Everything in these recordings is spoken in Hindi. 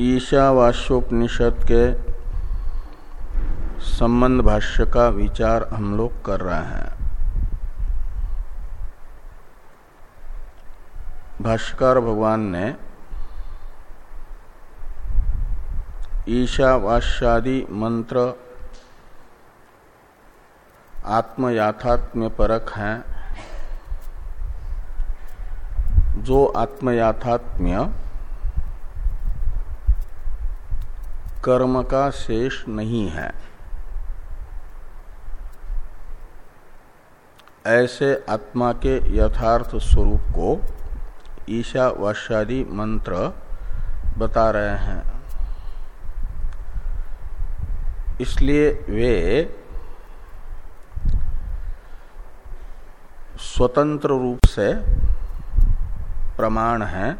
ईशावास्योपनिषद के संबंध भाष्य का विचार हम लोग कर रहे हैं। भाष्यकार भगवान ने ईशावास्यादि मंत्र आत्मयाथात्म्य परक हैं। जो आत्मयाथात्म्य कर्म का शेष नहीं है। ऐसे आत्मा के यथार्थ स्वरूप को ईशावास्यादि मंत्र बता रहे हैं। इसलिए वे स्वतंत्र रूप से प्रमाण है,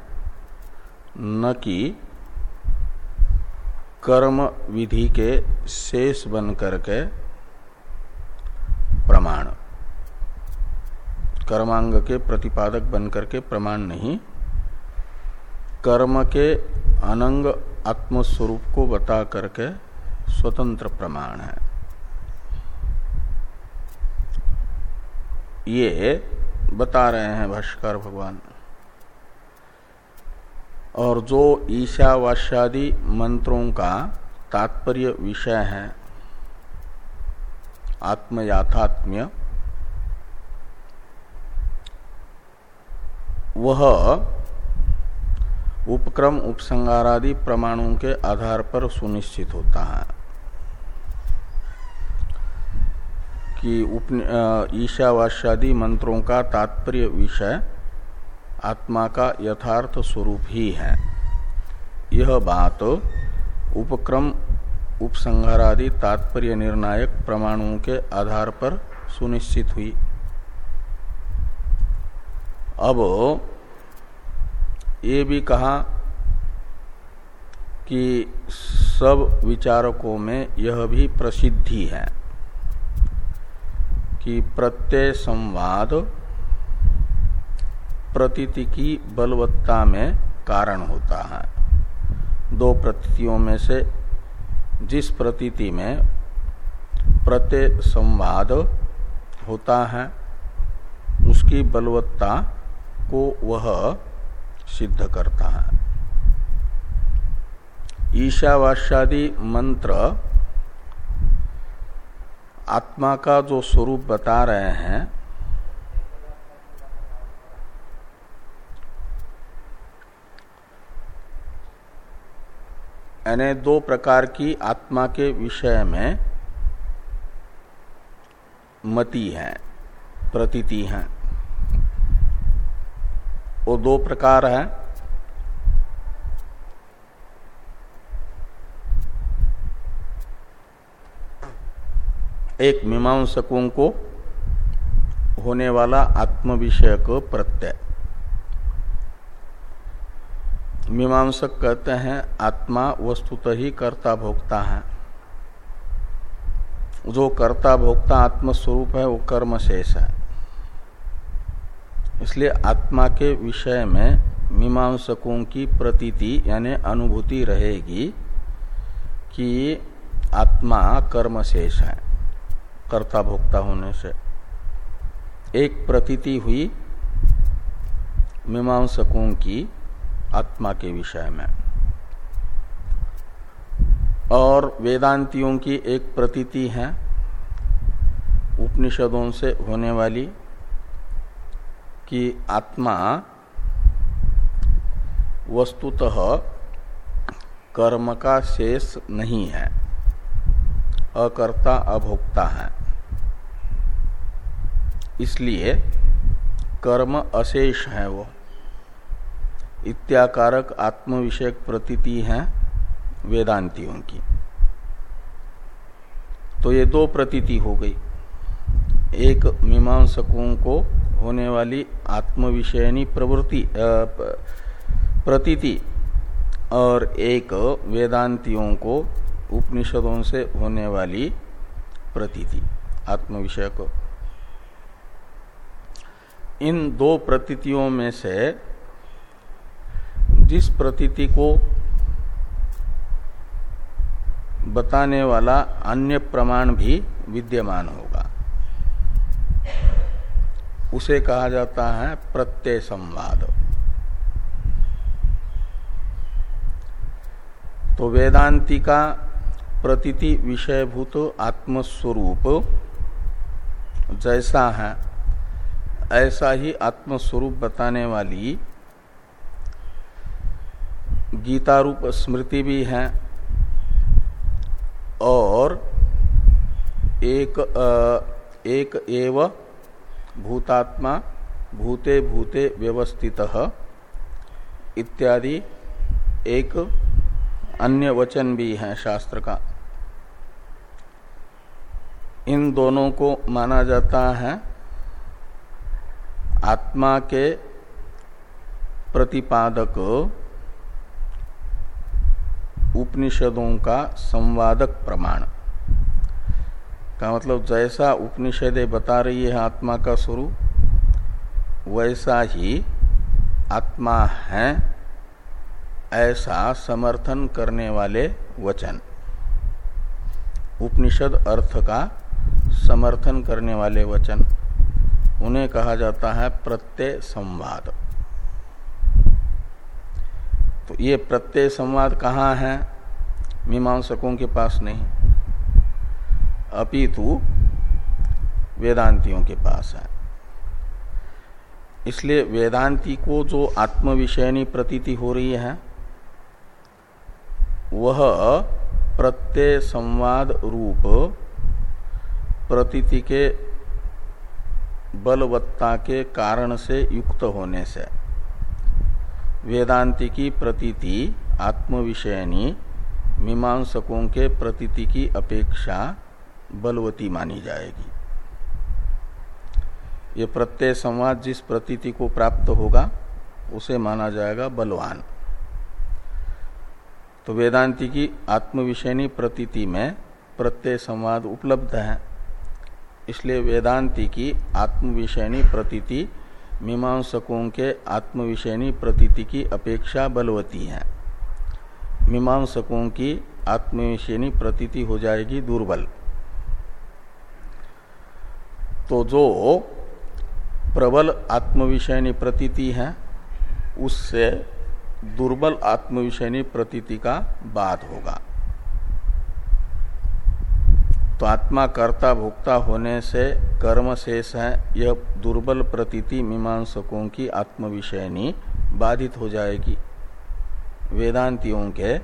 न कि कर्म विधि के शेष बन करके प्रमाण। कर्मांग के प्रतिपादक बन करके प्रमाण नहीं। कर्म के अनंग आत्मस्वरूप को बता करके स्वतंत्र प्रमाण है। ये बता रहे हैं भाष्कर भगवान। और जो ईशावास्यादि मंत्रों का तात्पर्य विषय है, आत्मयाथात्म्य, वह उपक्रम उपसंगारादि प्रमाणों के आधार पर सुनिश्चित होता है कि ईशावास्यादि मंत्रों का तात्पर्य विषय आत्मा का यथार्थ स्वरूप ही है। यह बात उपक्रम, उपसंहारादि तात्पर्य निर्णायक प्रमाणों के आधार पर सुनिश्चित हुई। अब ये भी कहा कि सब विचारकों में यह भी प्रसिद्धि है कि प्रत्यय संवाद प्रतीति की बलवत्ता में कारण होता है। दो प्रतीतियों में से जिस प्रतीति में प्रत्यय संवाद होता है, उसकी बलवत्ता को वह सिद्ध करता है। ईशावास्यादि मंत्र आत्मा का जो स्वरूप बता रहे हैं यानी दो प्रकार की आत्मा के विषय में मति है, प्रतीति है। वो दो प्रकार है। एक मीमांसकों को होने वाला आत्म विषयक प्रत्यय। मीमांसक कहते हैं, आत्मा वस्तुतः ही कर्ता भोक्ता है। जो कर्ता भोक्ता आत्मस्वरूप है, वो कर्म शेष है। इसलिए आत्मा के विषय में मीमांसकों की प्रतीति, यानी अनुभूति रहेगी कि आत्मा कर्म शेष है कर्ता भोक्ता होने से। एक प्रतीति हुई मीमांसकों की आत्मा के विषय में। और वेदांतियों की एक प्रतीति है, उपनिषदों से होने वाली, कि आत्मा वस्तुतः कर्म का शेष नहीं है, अकर्ता अभोक्ता है। इसलिए कर्म अशेष है वो। इत्याकारक आत्म विषयक प्रतीति है वेदांतियों की। तो ये दो प्रतीति हो गई। एक मीमांसकों को होने वाली आत्म विषयनी प्रवृत्ति प्रतीति और एक वेदांतियों को उपनिषदों से होने वाली प्रतीति आत्म विषय को। इन दो प्रतीतियों में से जिस प्रतीति को बताने वाला अन्य प्रमाण भी विद्यमान होगा। उसे कहा जाता है प्रत्यय संवाद। तो वेदांति का प्रतीति विषयभूत आत्मस्वरूप जैसा है, ऐसा ही आत्मस्वरूप बताने वाली गीता रूप स्मृति भी है और एक एक एव भूतात्मा भूते भूते व्यवस्थित इत्यादि एक अन्य वचन भी है शास्त्र का। इन दोनों को माना जाता है आत्मा के प्रतिपादक उपनिषदों का संवादक प्रमाण। का मतलब जैसा उपनिषदें बता रही है आत्मा का स्वरूप, वैसा ही आत्मा है, ऐसा समर्थन करने वाले वचन। उपनिषद अर्थ का समर्थन करने वाले वचन, उन्हें कहा जाता है प्रत्यय संवाद। तो ये प्रत्यय संवाद कहाँ है? मीमांसकों के पास नहीं। अपितु वेदांतियों के पास है। इसलिए वेदांति को जो आत्मविषयनी प्रतीति हो रही है, वह प्रत्यय संवाद रूप प्रतीति के बलवत्ता के कारण से युक्त होने से वेदांति की प्रतीति, आत्मविषयनी, मीमांसकों के प्रतीति की अपेक्षा बलवती मानी जाएगी। ये प्रत्यय संवाद जिस प्रतीति को प्राप्त होगा, उसे माना जाएगा बलवान। तो वेदांति की आत्मविषयनी प्रतीति में प्रत्यय संवाद उपलब्ध है। इसलिए वेदांति की आत्मविषयनी प्रतीति मीमांसकों के आत्मविषयनी प्रतीति की अपेक्षा बलवती है। मीमांसकों की आत्मविषयनी प्रतीति हो जाएगी दुर्बल। तो जो प्रबल आत्मविषयनी प्रतीति है, उससे दुर्बल आत्मविषयनी प्रतीति का बाद होगा। तो आत्मा कर्ता भोक्ता होने से कर्म शेष है, यह दुर्बल प्रतीति मीमांसकों की आत्मविषयनी बाधित हो जाएगी। वेदांतियों के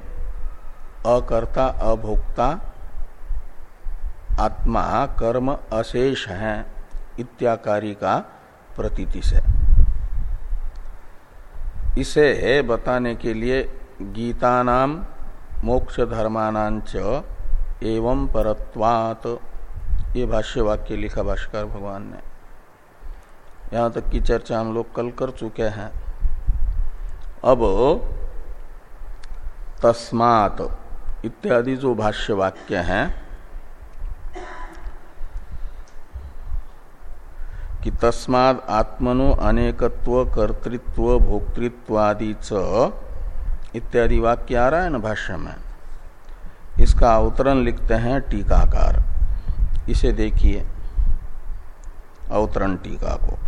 अकर्ता, अभोक्ता, आत्मा कर्म अशेष है, इत्याकारी का प्रतीति से। इसे बताने के लिए गीता नाम मोक्ष धर्मानांच एवं परत्वात। ये भाष्य वाक्य लिखा भाष्कर भगवान ने। यहाँ तक की चर्चा हम लोग कल कर चुके हैं। अब तस्मात इत्यादि जो भाष्य वाक्य हैं, कि तस्माद आत्मनो अनेकत्व, कर्तृत्व भोक्तृत्वादि च, इत्यादि वाक्य आ रहा है ना भाष्य में? इसका अवतरण लिखते हैं टीकाकार। इसे देखिए, अवतरण टीका को।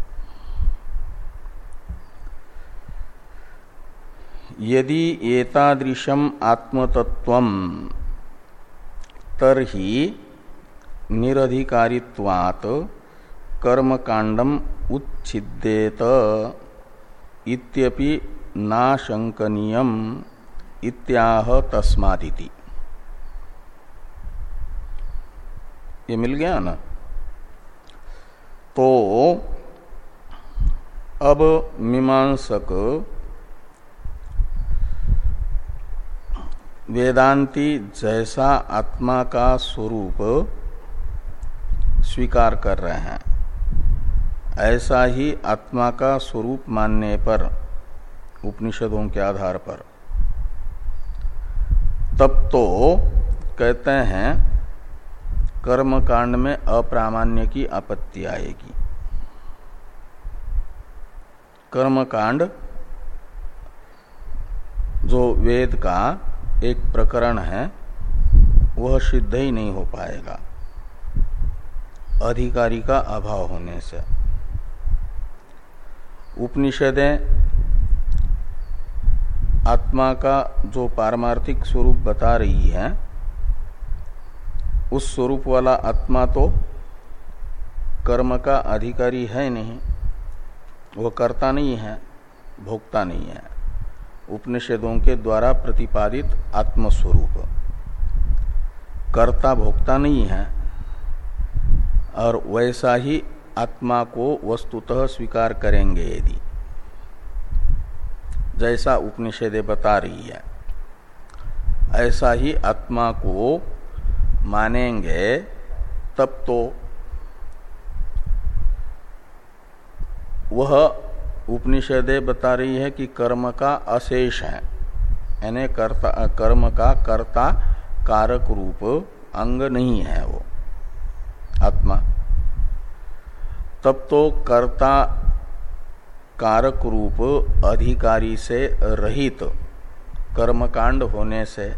यदि एतादृशम आत्मतत्व तरही निरधिकारित्वात् कर्मकांडम उच्छिदेत इत्यपि नाशंकनीयम इत्याह तस्मादिति। ये मिल गया ना? तो अब मीमांसक वेदांती जैसा आत्मा का स्वरूप स्वीकार कर रहे हैं, ऐसा ही आत्मा का स्वरूप मानने पर, उपनिषदों के आधार पर। तब तो कहते हैं कर्म कांड में अप्रामाण्य की आपत्ति आएगी। कर्म कांड जो वेद का एक प्रकरण है, वह सिद्ध ही नहीं हो पाएगा। अधिकारी का अभाव होने से। उपनिषदें, आत्मा का जो पारमार्थिक स्वरूप बता रही है उस स्वरूप वाला आत्मा तो कर्म का अधिकारी है नहीं। वह कर्ता नहीं है, भोक्ता नहीं है। उपनिषदों के द्वारा प्रतिपादित आत्मस्वरूप। कर्ता भोक्ता नहीं है, और वैसा ही आत्मा को वस्तुतः स्वीकार करेंगे यदि। जैसा उपनिषदे बता रही है, ऐसा ही आत्मा को मानेंगे, तब तो वह उपनिषदे बता रही है कि कर्म का अशेष है। यानी कर्ता, कर्म का कर्ता कारक रूप अंग नहीं है वो, आत्मा। तब तो कर्ता कारक रूप अधिकारी से रहित कर्मकांड होने से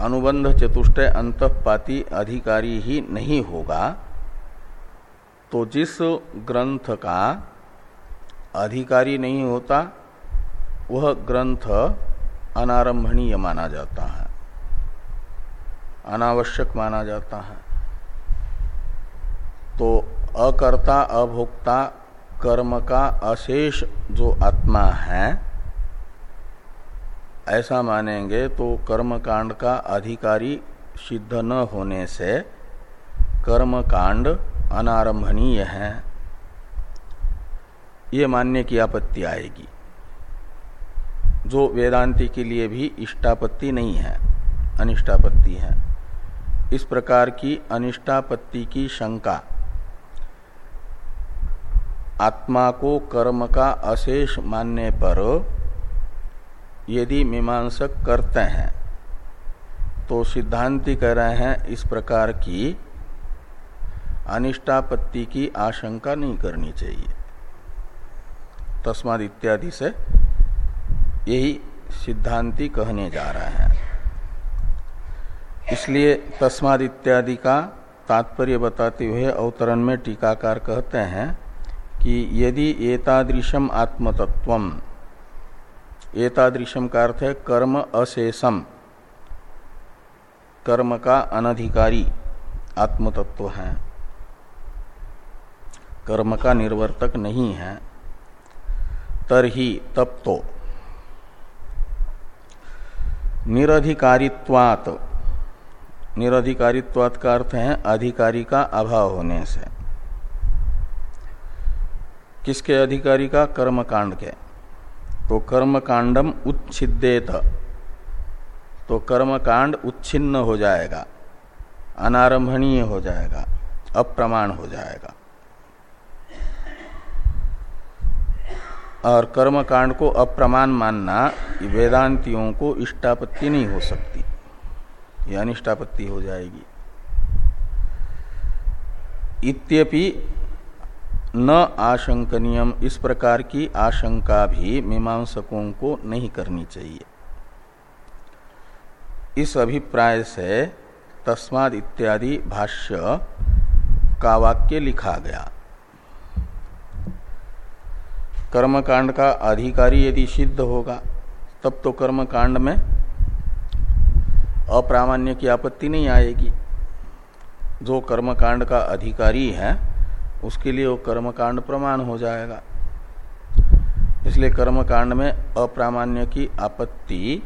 अनुबंध चतुष्टय अंतपाती अधिकारी ही नहीं होगा तो जिस ग्रंथ का अधिकारी नहीं होता, वह ग्रंथ अनारंभणीय माना जाता है, अनावश्यक माना जाता है। तो अकर्ता, अभोक्ता, कर्म का अशेष जो आत्मा है ऐसा मानेंगे तो कर्म कांड का अधिकारी सिद्ध न होने से कर्म कांड अनारंभणीय है। ये मानने की आपत्ति आएगी। जो वेदांति के लिए भी इष्टापत्ति नहीं है, अनिष्टापत्ति है। इस प्रकार की अनिष्टापत्ति की शंका आत्मा को कर्म का अशेष मानने पर यदि मीमांसक करते हैं तो सिद्धांति कह रहे हैं इस प्रकार की अनिष्टापत्ति की आशंका नहीं करनी चाहिए। तस्माद इत्यादि से यही सिद्धांति कहने जा रहे हैं। इसलिए तस्माद इत्यादि का तात्पर्य बताते हुए अवतरण में टीकाकार कहते हैं कि यदि एतादृशम आत्मतत्व एतादृशम का अर्थ है कर्म अशेषम। कर्म का अनधिकारी आत्मतत्व है। कर्म का निर्वर्तक नहीं है। तरही तब तो निरधिकारित्वात। निरधिकारित्वात का अर्थ है अधिकारी का अभाव होने से। किसके अधिकारी का? कर्म कांड के। तो कर्म कांडम उच्छिदेत तो कर्म कांड उच्छिन्न हो जाएगा अनारंभणीय हो जाएगा, अप्रमाण हो जाएगा। और कर्म कांड को अप्रमाण मानना वेदांतियों को इष्टापत्ति नहीं हो सकती यह अनिष्टापत्ति हो जाएगी। इत्यपि न आशंकनियम। इस प्रकार की आशंका भी मीमांसकों को नहीं करनी चाहिए। इस अभिप्राय से तस्माद इत्यादि भाष्य का वाक्य लिखा गया। कर्मकांड का अधिकारी यदि सिद्ध होगा, तब तो कर्मकांड में अप्रामाण्य की आपत्ति नहीं आएगी। जो कर्मकांड का अधिकारी है उसके लिए वो कर्मकांड प्रमाण हो जाएगा। इसलिए कर्मकांड में अप्रामाण्य की आपत्ति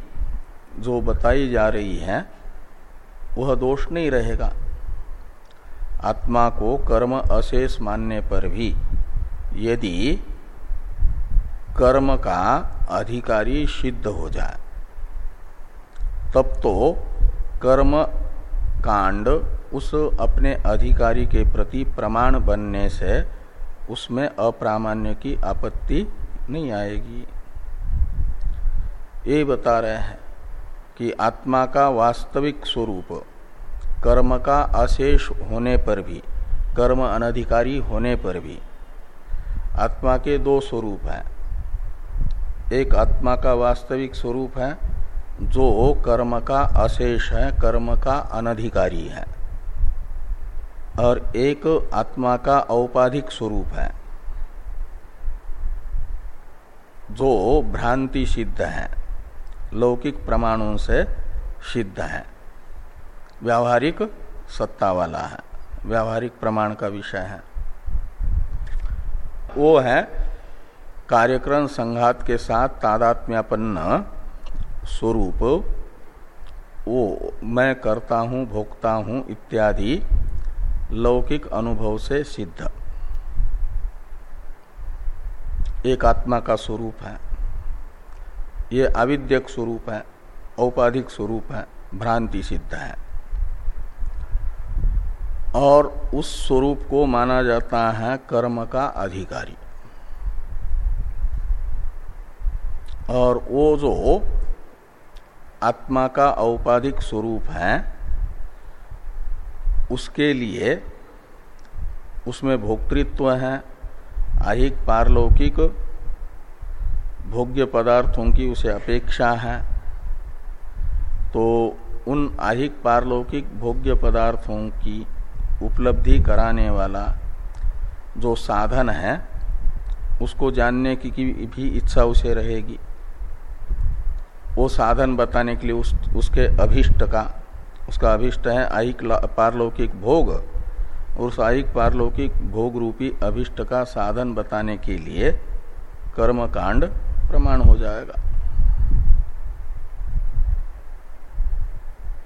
जो बताई जा रही है, वह दोष नहीं रहेगा। आत्मा को कर्म अशेष मानने पर भी यदि कर्म का अधिकारी सिद्ध हो जाए, तब तो कर्म कांड उस अपने अधिकारी के प्रति प्रमाण बनने से उसमें अप्रामाण्य की आपत्ति नहीं आएगी। ये बता रहे हैं कि आत्मा का वास्तविक स्वरूप, कर्म का अशेष होने पर भी, कर्म अनधिकारी होने पर भी, आत्मा के दो स्वरूप हैं। एक आत्मा का वास्तविक स्वरूप है, जो कर्म का अशेष है, कर्म का अनधिकारी है। और एक आत्मा का औपाधिक स्वरूप है, जो भ्रांति सिद्ध है, लौकिक प्रमाणों से सिद्ध है। व्यावहारिक सत्ता वाला है, व्यावहारिक प्रमाण का विषय है। वो है कार्यक्रम संघात के साथ तादात्म्यपन्न स्वरूप। वो मैं करता हूँ, भोगता हूँ इत्यादि लौकिक अनुभव से सिद्ध। एक आत्मा का स्वरूप है। ये अविद्यक स्वरूप है, औपाधिक स्वरूप है, भ्रांति सिद्ध है। और उस स्वरूप को माना जाता है कर्म का अधिकारी। और वो जो आत्मा का औपाधिक स्वरूप है उसके लिए उसमें भोक्तृत्व है अहिक पारलौकिक भोग्य पदार्थों की उसे अपेक्षा है। तो उन अहिक पारलौकिक भोग्य पदार्थों की उपलब्धि कराने वाला जो साधन है उसको जानने की, की भी इच्छा उसे रहेगी। वो साधन बताने के लिए उस, उसके अभिष्ट का उसका अभिष्ट है आहिक पारलौकिक भोग, और उस आहिक पारलौकिक भोग रूपी अभिष्ट का साधन बताने के लिए कर्म कांड प्रमाण हो जाएगा।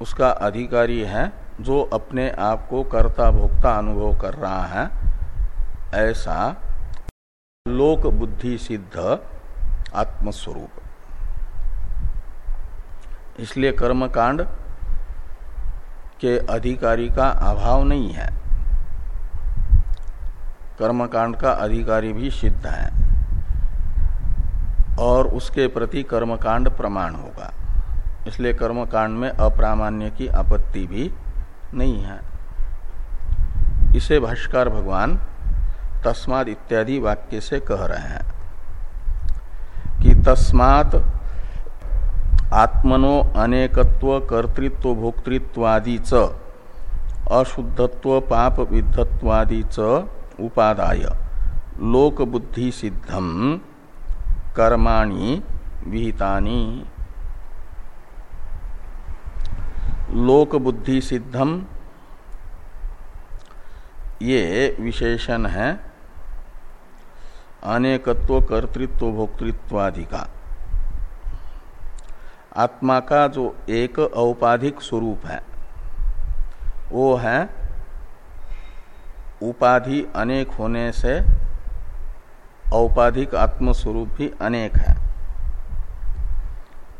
उसका अधिकारी है जो अपने आप को कर्ता भोक्ता अनुभव कर रहा है। ऐसा लोक बुद्धि सिद्ध आत्मस्वरूप। इसलिए कर्मकांड के अधिकारी का अभाव नहीं है। कर्मकांड का अधिकारी भी सिद्ध है और उसके प्रति कर्मकांड प्रमाण होगा। इसलिए कर्मकांड में अप्रामाण्य की आपत्ति भी नहीं है। इसे भाष्कर भगवान तस्माद इत्यादि वाक्य से कह रहे हैं कि तस्मात आत्मनो अनेकत्व, कर्तृत्व, भोक्तृत्वादि च, अशुद्धत्व पाप विद्धत्वादि च उपादाय। लोक बुद्धि सिद्धम कर्माणि विहितानि। लोक बुद्धि सिद्धम ये विशेषण है। अनेकत्व, कर्तृत्व, भोक्तृत्वादि का। आत्मा का जो एक औपाधिक स्वरूप है, वो है उपाधि अनेक होने से औपाधिक आत्मस्वरूप भी अनेक है।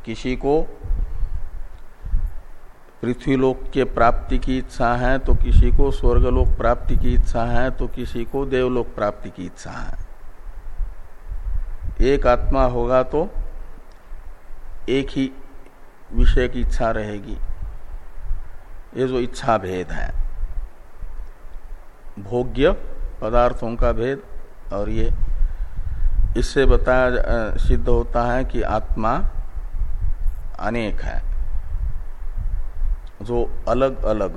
किसी को पृथ्वीलोक के प्राप्ति की इच्छा है तो किसी को स्वर्गलोक प्राप्ति की इच्छा है तो किसी को देवलोक प्राप्ति की इच्छा है। एक आत्मा होगा तो एक ही विषय की इच्छा रहेगी। ये जो इच्छा भेद है, भोग्य पदार्थों का भेद, और ये इससे बताया सिद्ध होता है कि आत्मा अनेक है, जो अलग अलग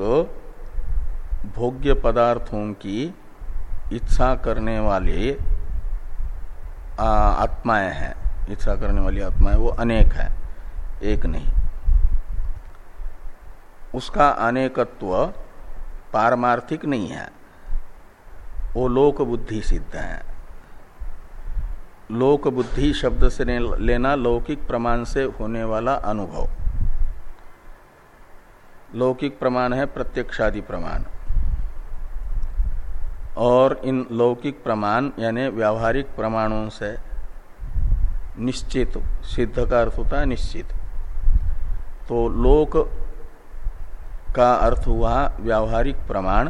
भोग्य पदार्थों की इच्छा करने वाले आत्माएँ हैं। इच्छा करने वाली आत्माएँ वो अनेक है, एक नहीं। उसका अनेकत्व पारमार्थिक नहीं है। वो लोक बुद्धि सिद्ध है। लोक बुद्धि शब्द से लेना लौकिक प्रमाण से होने वाला अनुभव। लौकिक प्रमाण है प्रत्यक्षादि प्रमाण। और इन लौकिक प्रमाण यानी व्यावहारिक प्रमाणों से निश्चित, सिद्ध का अर्थ होता है निश्चित। तो लोक का अर्थ हुआ व्यावहारिक प्रमाण,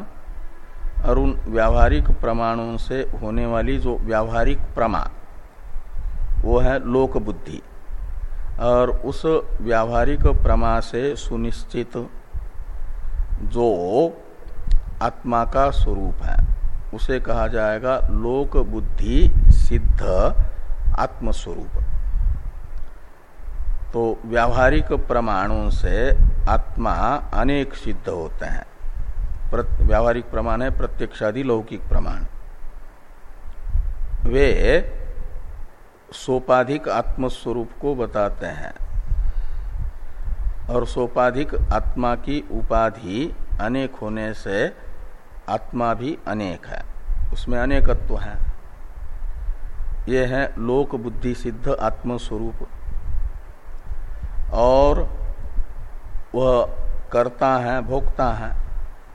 और उन व्यावहारिक प्रमाणों से होने वाली जो व्यावहारिक प्रमा, वो है लोक बुद्धि। और उस व्यावहारिक प्रमा से सुनिश्चित जो आत्मा का स्वरूप है, उसे कहा जाएगा लोक बुद्धि सिद्ध आत्मस्वरूप। तो व्यावहारिक प्रमाणों से आत्मा अनेक सिद्ध होते हैं। व्यावहारिक प्रमाण है, प्रत्यक्षादि लौकिक प्रमाण। वे सोपाधिक आत्मस्वरूप को बताते हैं और सोपाधिक आत्मा की उपाधि अनेक होने से आत्मा भी अनेक है। उसमें अनेकत्व है। ये है लोक बुद्धि सिद्ध आत्मस्वरूप। और वह करता है, भोगता है,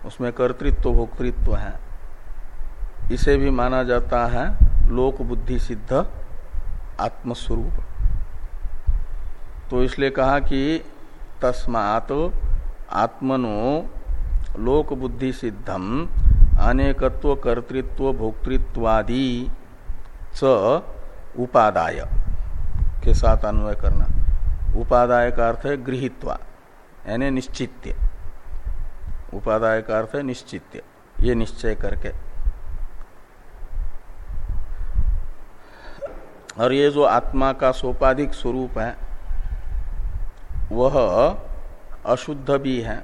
उसमें कर्तृत्व, भोक्तृत्व है। इसे भी माना जाता है लोक बुद्धि सिद्ध आत्मस्वरूप। तो इसलिए कहा कि तस्मात आत्मनो लोक बुद्धि सिद्धम अनेकत्व कर्तृत्व, भोक्तृत्वादि च उपादाय के साथ अन्वय करना। उपादाय का अर्थ है गृहित्वा, यानी निश्चित्य। उपादाय का अर्थ है निश्चित्य, ये निश्चय करके। और ये जो आत्मा का सोपाधिक स्वरूप है, वह अशुद्ध भी है।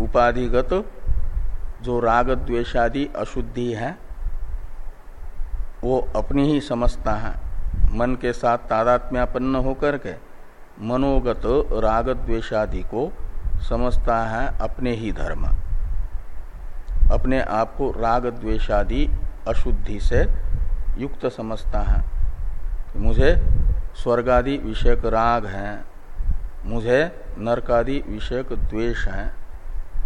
उपाधिगत जो राग द्वेषादि अशुद्धि है, वो अपनी ही समझता है। मन के साथ तादात्म्यापन्न होकर के मनोगत राग द्वेषादि को समझता है अपने ही धर्म। अपने आप को राग द्वेषादि अशुद्धि से युक्त समझता है। मुझे स्वर्गादि विषयक राग है, मुझे नरकादि विषयक द्वेष है।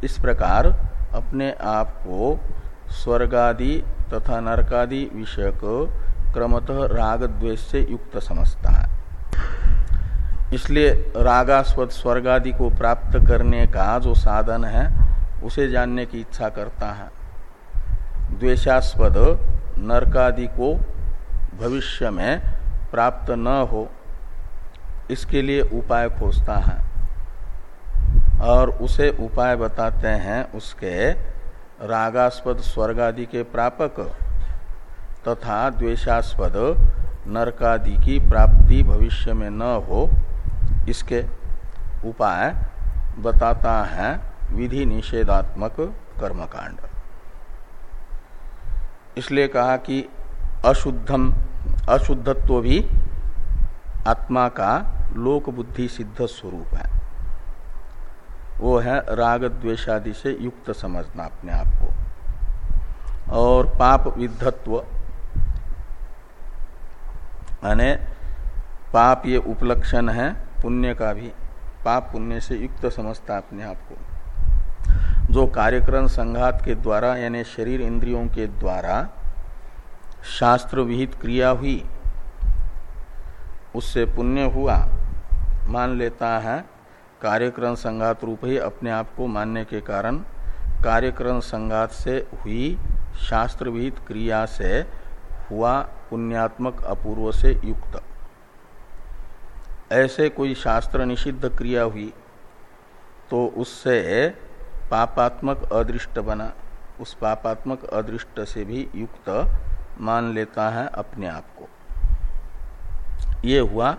इस प्रकार अपने आप को स्वर्गादि तथा नरकादि विषयक क्रमतः राग द्वेष से युक्त समझता है। इसलिए रागास्वद स्वर्गादि को प्राप्त करने का जो साधन है, उसे जानने की इच्छा करता है। द्वेषास्पद नरकादि को भविष्य में प्राप्त न हो, इसके लिए उपाय खोजता है। और उसे उपाय बताते हैं उसके रागास्पद स्वर्ग आदि के प्रापक तथा द्वेषास्पद नरकादि की प्राप्ति भविष्य में न हो, इसके उपाय बताता है विधि निषेधात्मक कर्मकांड। इसलिए कहा कि अशुद्धम, अशुद्धत्व भी आत्मा का लोक बुद्धि सिद्ध स्वरूप है। वो है राग द्वेषादि से युक्त समझना अपने आप को। और पाप विद्धत्व यानी पाप ये उपलक्षण है, पुण्य का भी। पाप पुण्य से युक्त समझता अपने आप को। जो कार्यक्रम संघात के द्वारा, यानी शरीर इंद्रियों के द्वारा शास्त्र विहित क्रिया हुई, उससे पुण्य हुआ, मान लेता है, कार्यक्रम संघात रूप ही अपने आप को मानने के कारण कार्यक्रम संघात से हुई शास्त्र विहित क्रिया से हुआ पुण्यात्मक अपूर्व से युक्त। ऐसे कोई शास्त्र निषिद्ध क्रिया हुई तो उससे पापात्मक अदृष्ट बना। उस पापात्मक अदृष्ट से भी युक्त मान लेता है अपने आप को। ये हुआ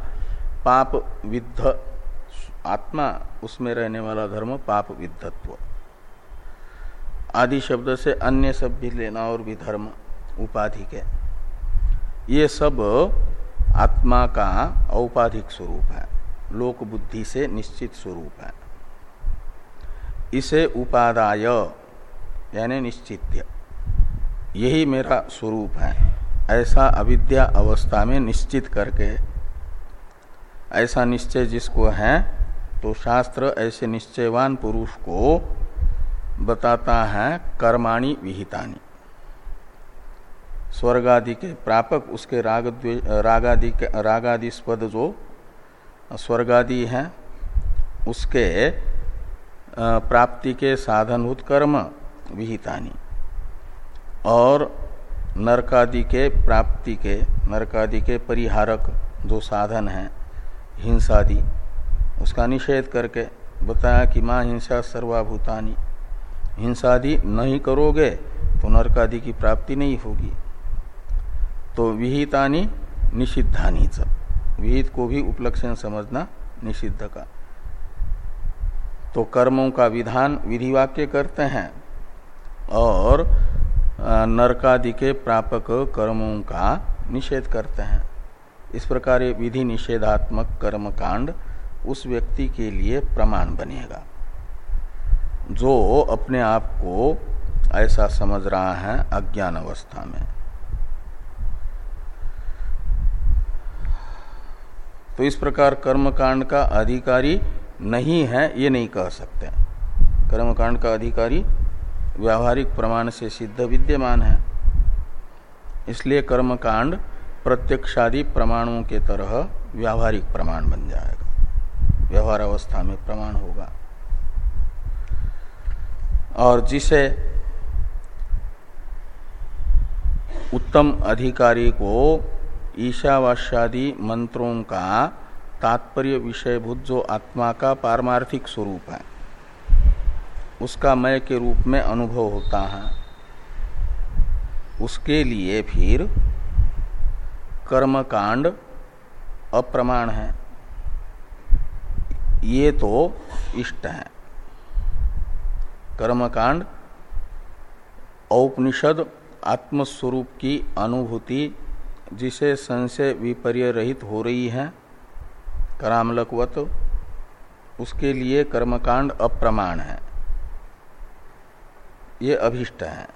पाप विद्ध। आत्मा, उसमें रहने वाला धर्म पाप विद्धत्व। आदि शब्द से अन्य सब भी लेना और भी धर्म उपाधि के। ये सब आत्मा का औपाधिक स्वरूप है। लोक बुद्धि से निश्चित स्वरूप है। इसे उपादाय यानी निश्चित्य, यही मेरा स्वरूप है। ऐसा अविद्या अवस्था में निश्चित करके, ऐसा निश्चय जिसको है तो शास्त्र ऐसे निश्चयवान पुरुष को बताता है कर्माणि विहितानि। स्वर्गादि के प्रापक, उसके राग रागादि रागादिस्पद जो स्वर्गादि हैं, उसके प्राप्ति के साधनभूत कर्म विहितानी। और नरकादि के प्राप्ति के, नरकादि के परिहारक जो साधन हैं, हिंसादि, उसका निषेध करके बताया कि माँ हिंसा सर्वाभूतानी। हिंसादि नहीं करोगे तो नरकादि की प्राप्ति नहीं होगी। तो विहितानी निषिद्धानी विहित को भी उपलक्षण समझना निषिद्ध का। तो कर्मों का विधान विधि वाक्य करते हैं और नरकादि के प्रापक कर्मों का निषेध करते हैं। इस प्रकार ये विधि निषेधात्मक कर्म कांड उस व्यक्ति के लिए प्रमाण बनेगा। जो अपने आप को ऐसा समझ रहा है अज्ञान अवस्था में। तो इस प्रकार कर्मकांड का अधिकारी नहीं है, ये नहीं कह सकते। कर्मकांड का अधिकारी व्यावहारिक प्रमाण से सिद्ध विद्यमान है। इसलिए कर्मकांड प्रत्यक्षादि प्रमाणों के तरह व्यावहारिक प्रमाण बन जाएगा। व्यवहार अवस्था में प्रमाण होगा। और जिसे उत्तम अधिकारी को ईशावास्यादि मंत्रों का तात्पर्य विषयभूत जो आत्मा का पारमार्थिक स्वरूप है। उसका मय के रूप में अनुभव होता है। उसके लिए फिर कर्मकांड अप्रमाण है। ये तो इष्ट है। कर्मकांड औपनिषद आत्मस्वरूप की अनुभूति जिसे संशय विपर्य रहित हो रही है, करामलकवत, उसके लिए कर्मकांड अप्रमाण है। ये अभिष्ट है।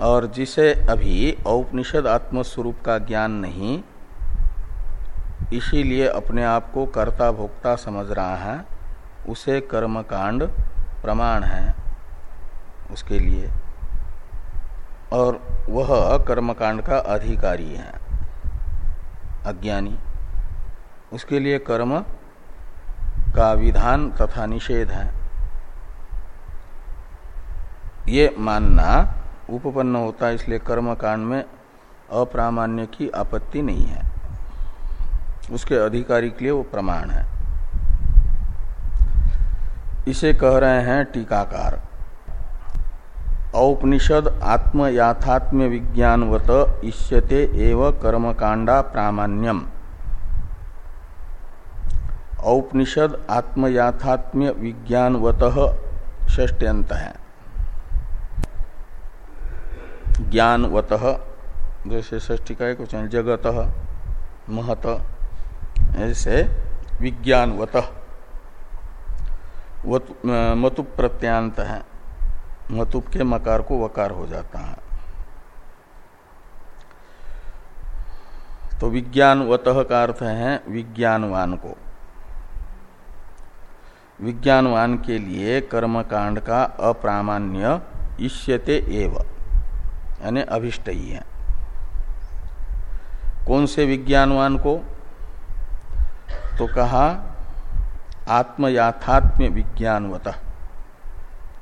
और जिसे अभी औपनिषद आत्मस्वरूप का ज्ञान नहीं, इसीलिए अपने आप को कर्ता भोक्ता समझ रहा है, उसे कर्मकांड प्रमाण है, उसके लिए। और वह कर्मकांड का अधिकारी है। अज्ञानी। उसके लिए कर्म का विधान तथा निषेध है। ये मानना उपपन्न होता है, इसलिए कर्म कांड में अप्रामाण्य की आपत्ति नहीं है। उसके अधिकारी के लिए वो प्रमाण है। इसे कह रहे हैं टीकाकार। औपनिषद आत्म याथात्म्य विज्ञानवत इष्यते एव कर्मकांडा प्रामाण्यम। औपनिषद आत्मयाथात्म्य विज्ञानवत ष्ट्यंत है ज्ञानवत, जैसे ष्टी का जगत, महत, ऐसे विज्ञानवत। मतु प्रत्यांत है मतुप के मकार को वकार हो जाता है। तो विज्ञानवत का अर्थ है विज्ञानवान को। विज्ञानवान के लिए कर्मकांड का अप्रामाण्य इष्यते एवं, यानी अभिष्ट ही है। कौन से विज्ञानवान को? तो कहा, आत्मयाथात्म्य विज्ञानवत,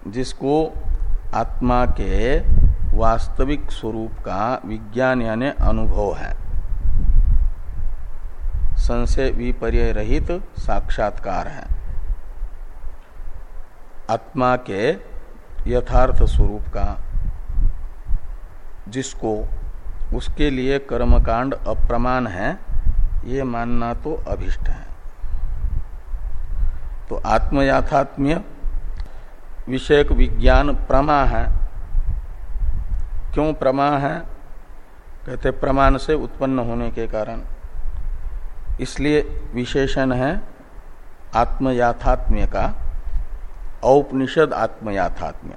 जिसको आत्मा के वास्तविक स्वरूप का विज्ञान यानी अनुभव है। संशय विपर्य रहित साक्षात्कार है। आत्मा के यथार्थ स्वरूप का, जिसको उसके लिए कर्मकांड अप्रमाण है, ये मानना तो अभिष्ट है। तो आत्मयाथात्म्य विषयक विज्ञान प्रमा है। क्यों प्रमा है? कहते प्रमाण से उत्पन्न होने के कारण। इसलिए विशेषण है आत्मयाथात्म्य का, औपनिषद आत्मयाथात्म्य।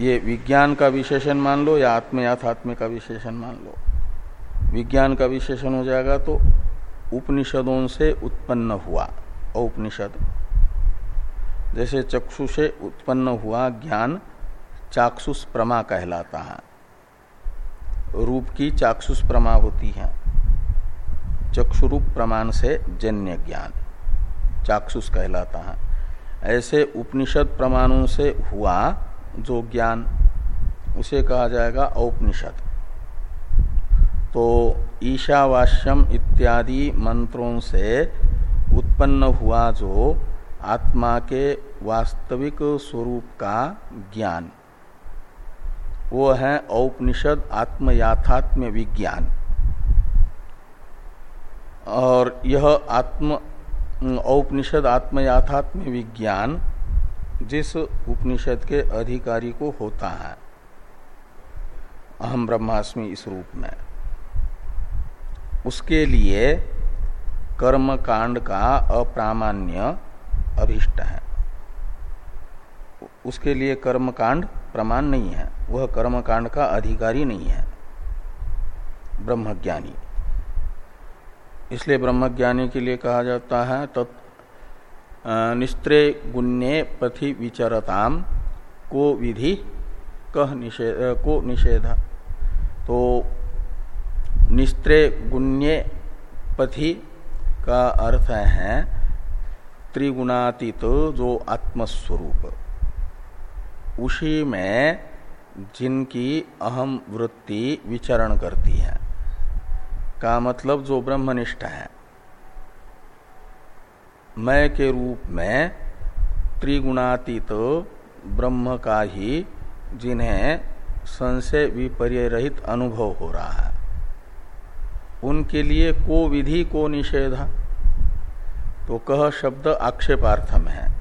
ये विज्ञान का विशेषण मान लो या आत्मयाथात्म्य का विशेषण मान लो। विज्ञान का विशेषण हो जाएगा तो उपनिषदों से उत्पन्न हुआ। औपनिषद। जैसे चक्षु से उत्पन्न हुआ ज्ञान चाक्षुष प्रमा कहलाता है। रूप की चाक्षुष प्रमा होती है। चक्षुरूप प्रमाण से जन्य ज्ञान चाक्षुष कहलाता है। ऐसे उपनिषद प्रमाणों से हुआ जो ज्ञान, उसे कहा जाएगा औपनिषद। तो ईशावास्यम इत्यादि मंत्रों से उत्पन्न हुआ जो आत्मा के वास्तविक स्वरूप का ज्ञान। वो है औपनिषद आत्मयाथात्म्य विज्ञान। और यह आत्म, औपनिषद आत्मयाथात्म्य विज्ञान जिस उपनिषद के अधिकारी को होता है। अहम ब्रह्मास्मि इस रूप में। उसके लिए कर्म कांड का अप्रामाण्य अभिष्ट है। उसके लिए कर्म कांड प्रमाण नहीं है। वह कर्म कांड का अधिकारी नहीं है। ब्रह्मज्ञानी। इसलिए ब्रह्मज्ञानी के लिए कहा जाता है, तत् निस्त्रे गुण्ये पथि विचरताम को विधि कह निषेध को निषेध। तो निस्त्रे गुण्ये पथि का अर्थ है त्रिगुणातीत जो आत्मस्वरूप। उसी में जिनकी अहम वृत्ति विचरण करती है। का मतलब जो ब्रह्मनिष्ठ है। मैं के रूप में त्रिगुणातीत ब्रह्म का ही जिन्हें संशय विपर्य रहित अनुभव हो रहा है। उनके लिए को विधि, को निषेध। तो कह शब्द आक्षेपार्थम है।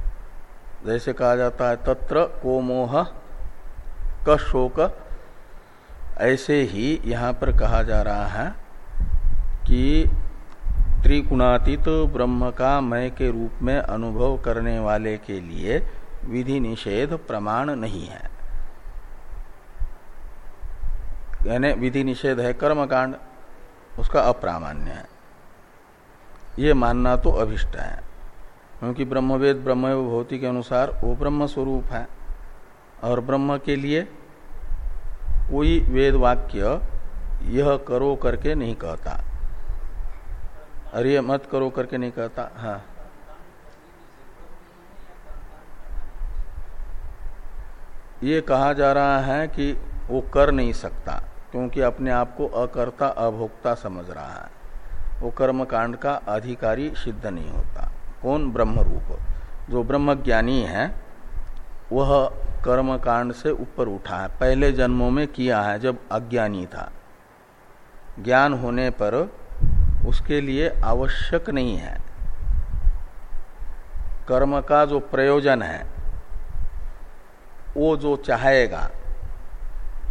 जैसे कहा जाता है, तत्र को मोह, क शोक। ऐसे ही यहाँ पर कहा जा रहा है कि त्रिगुणातीत ब्रह्म का मय के रूप में अनुभव करने वाले के लिए विधि, निषेध प्रमाण नहीं है। यानी विधि, निषेध है कर्मकांड। उसका अप्रामाण्य है। ये मानना तो अभिष्ट है, क्योंकि ब्रह्मवेद ब्रह्म भौति के अनुसार वो ब्रह्म स्वरूप है, और ब्रह्म के लिए कोई वेद वाक्य यह करो करके नहीं कहता। अरे मत करो करके नहीं कहता हाँ। ये कहा जा रहा है कि वो कर नहीं सकता। क्योंकि अपने आप को अकर्ता अभोक्ता समझ रहा है। वो कर्म कांड का अधिकारी सिद्ध नहीं होता। कौन ब्रह्म रूप जो ब्रह्म ज्ञानी है, वह कर्म कांड से ऊपर उठा है। पहले जन्मों में किया है जब अज्ञानी था। ज्ञान होने पर उसके लिए आवश्यक नहीं है। कर्म का जो प्रयोजन है, वो जो चाहेगा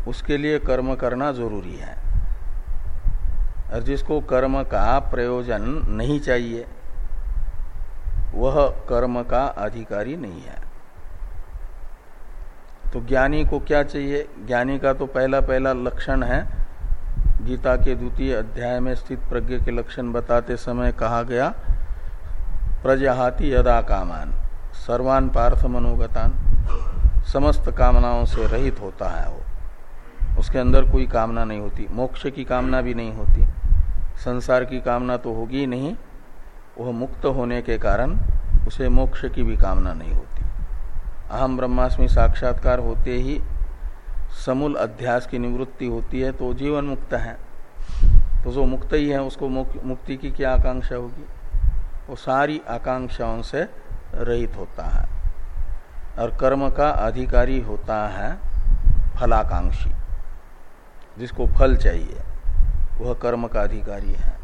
उसके लिए कर्म करना ज़रूरी है। और जिसको कर्म का प्रयोजन नहीं चाहिए, वह कर्म का अधिकारी नहीं है। तो ज्ञानी को क्या चाहिए? ज्ञानी का तो पहला पहला लक्षण है। गीता के द्वितीय अध्याय में स्थित प्रज्ञ के लक्षण बताते समय कहा गया, प्रजहाति यदा कामान, सर्वान पार्थ मनोगतान, समस्त कामनाओं से रहित होता है वो। उसके अंदर कोई कामना नहीं होती। मोक्ष की कामना भी नहीं होती। संसार की कामना तो होगी ही नहीं। वह मुक्त होने के कारण उसे मोक्ष की भी कामना नहीं होती। अहम ब्रह्मास्मि साक्षात्कार होते ही समूल अध्यास की निवृत्ति होती है तो जीवन मुक्त है। तो जो मुक्त ही है, उसको मुक्ति की क्या आकांक्षा होगी? वो सारी आकांक्षाओं से रहित होता है। और कर्म का अधिकारी होता है फलाकांक्षी। जिसको फल चाहिए, वह कर्म का अधिकारी है।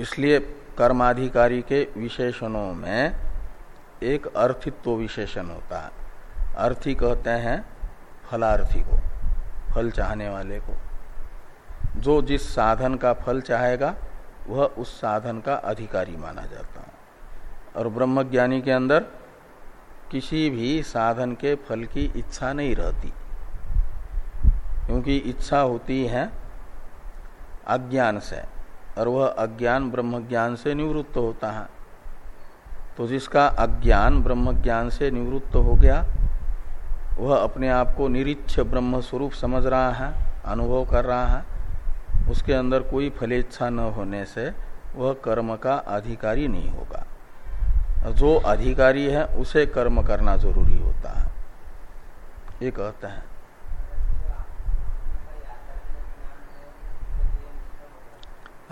इसलिए कर्माधिकारी के विशेषणों में एक अर्थित्व विशेषण होता है। अर्थी कहते हैं फलार्थी को, फल चाहने वाले को। जो जिस साधन का फल चाहेगा, वह उस साधन का अधिकारी माना जाता है। और ब्रह्मज्ञानी के अंदर किसी भी साधन के फल की इच्छा नहीं रहती। क्योंकि इच्छा होती है अज्ञान से, और वह अज्ञान ब्रह्म ज्ञान से निवृत्त होता है। तो जिसका अज्ञान ब्रह्म ज्ञान से निवृत्त हो गया, वह अपने आप को निरीक्ष ब्रह्म स्वरूप समझ रहा है, अनुभव कर रहा है। उसके अंदर कोई फलेच्छा न होने से वह कर्म का अधिकारी नहीं होगा। जो अधिकारी है, उसे कर्म करना ज़रूरी होता है। ये कहते हैं।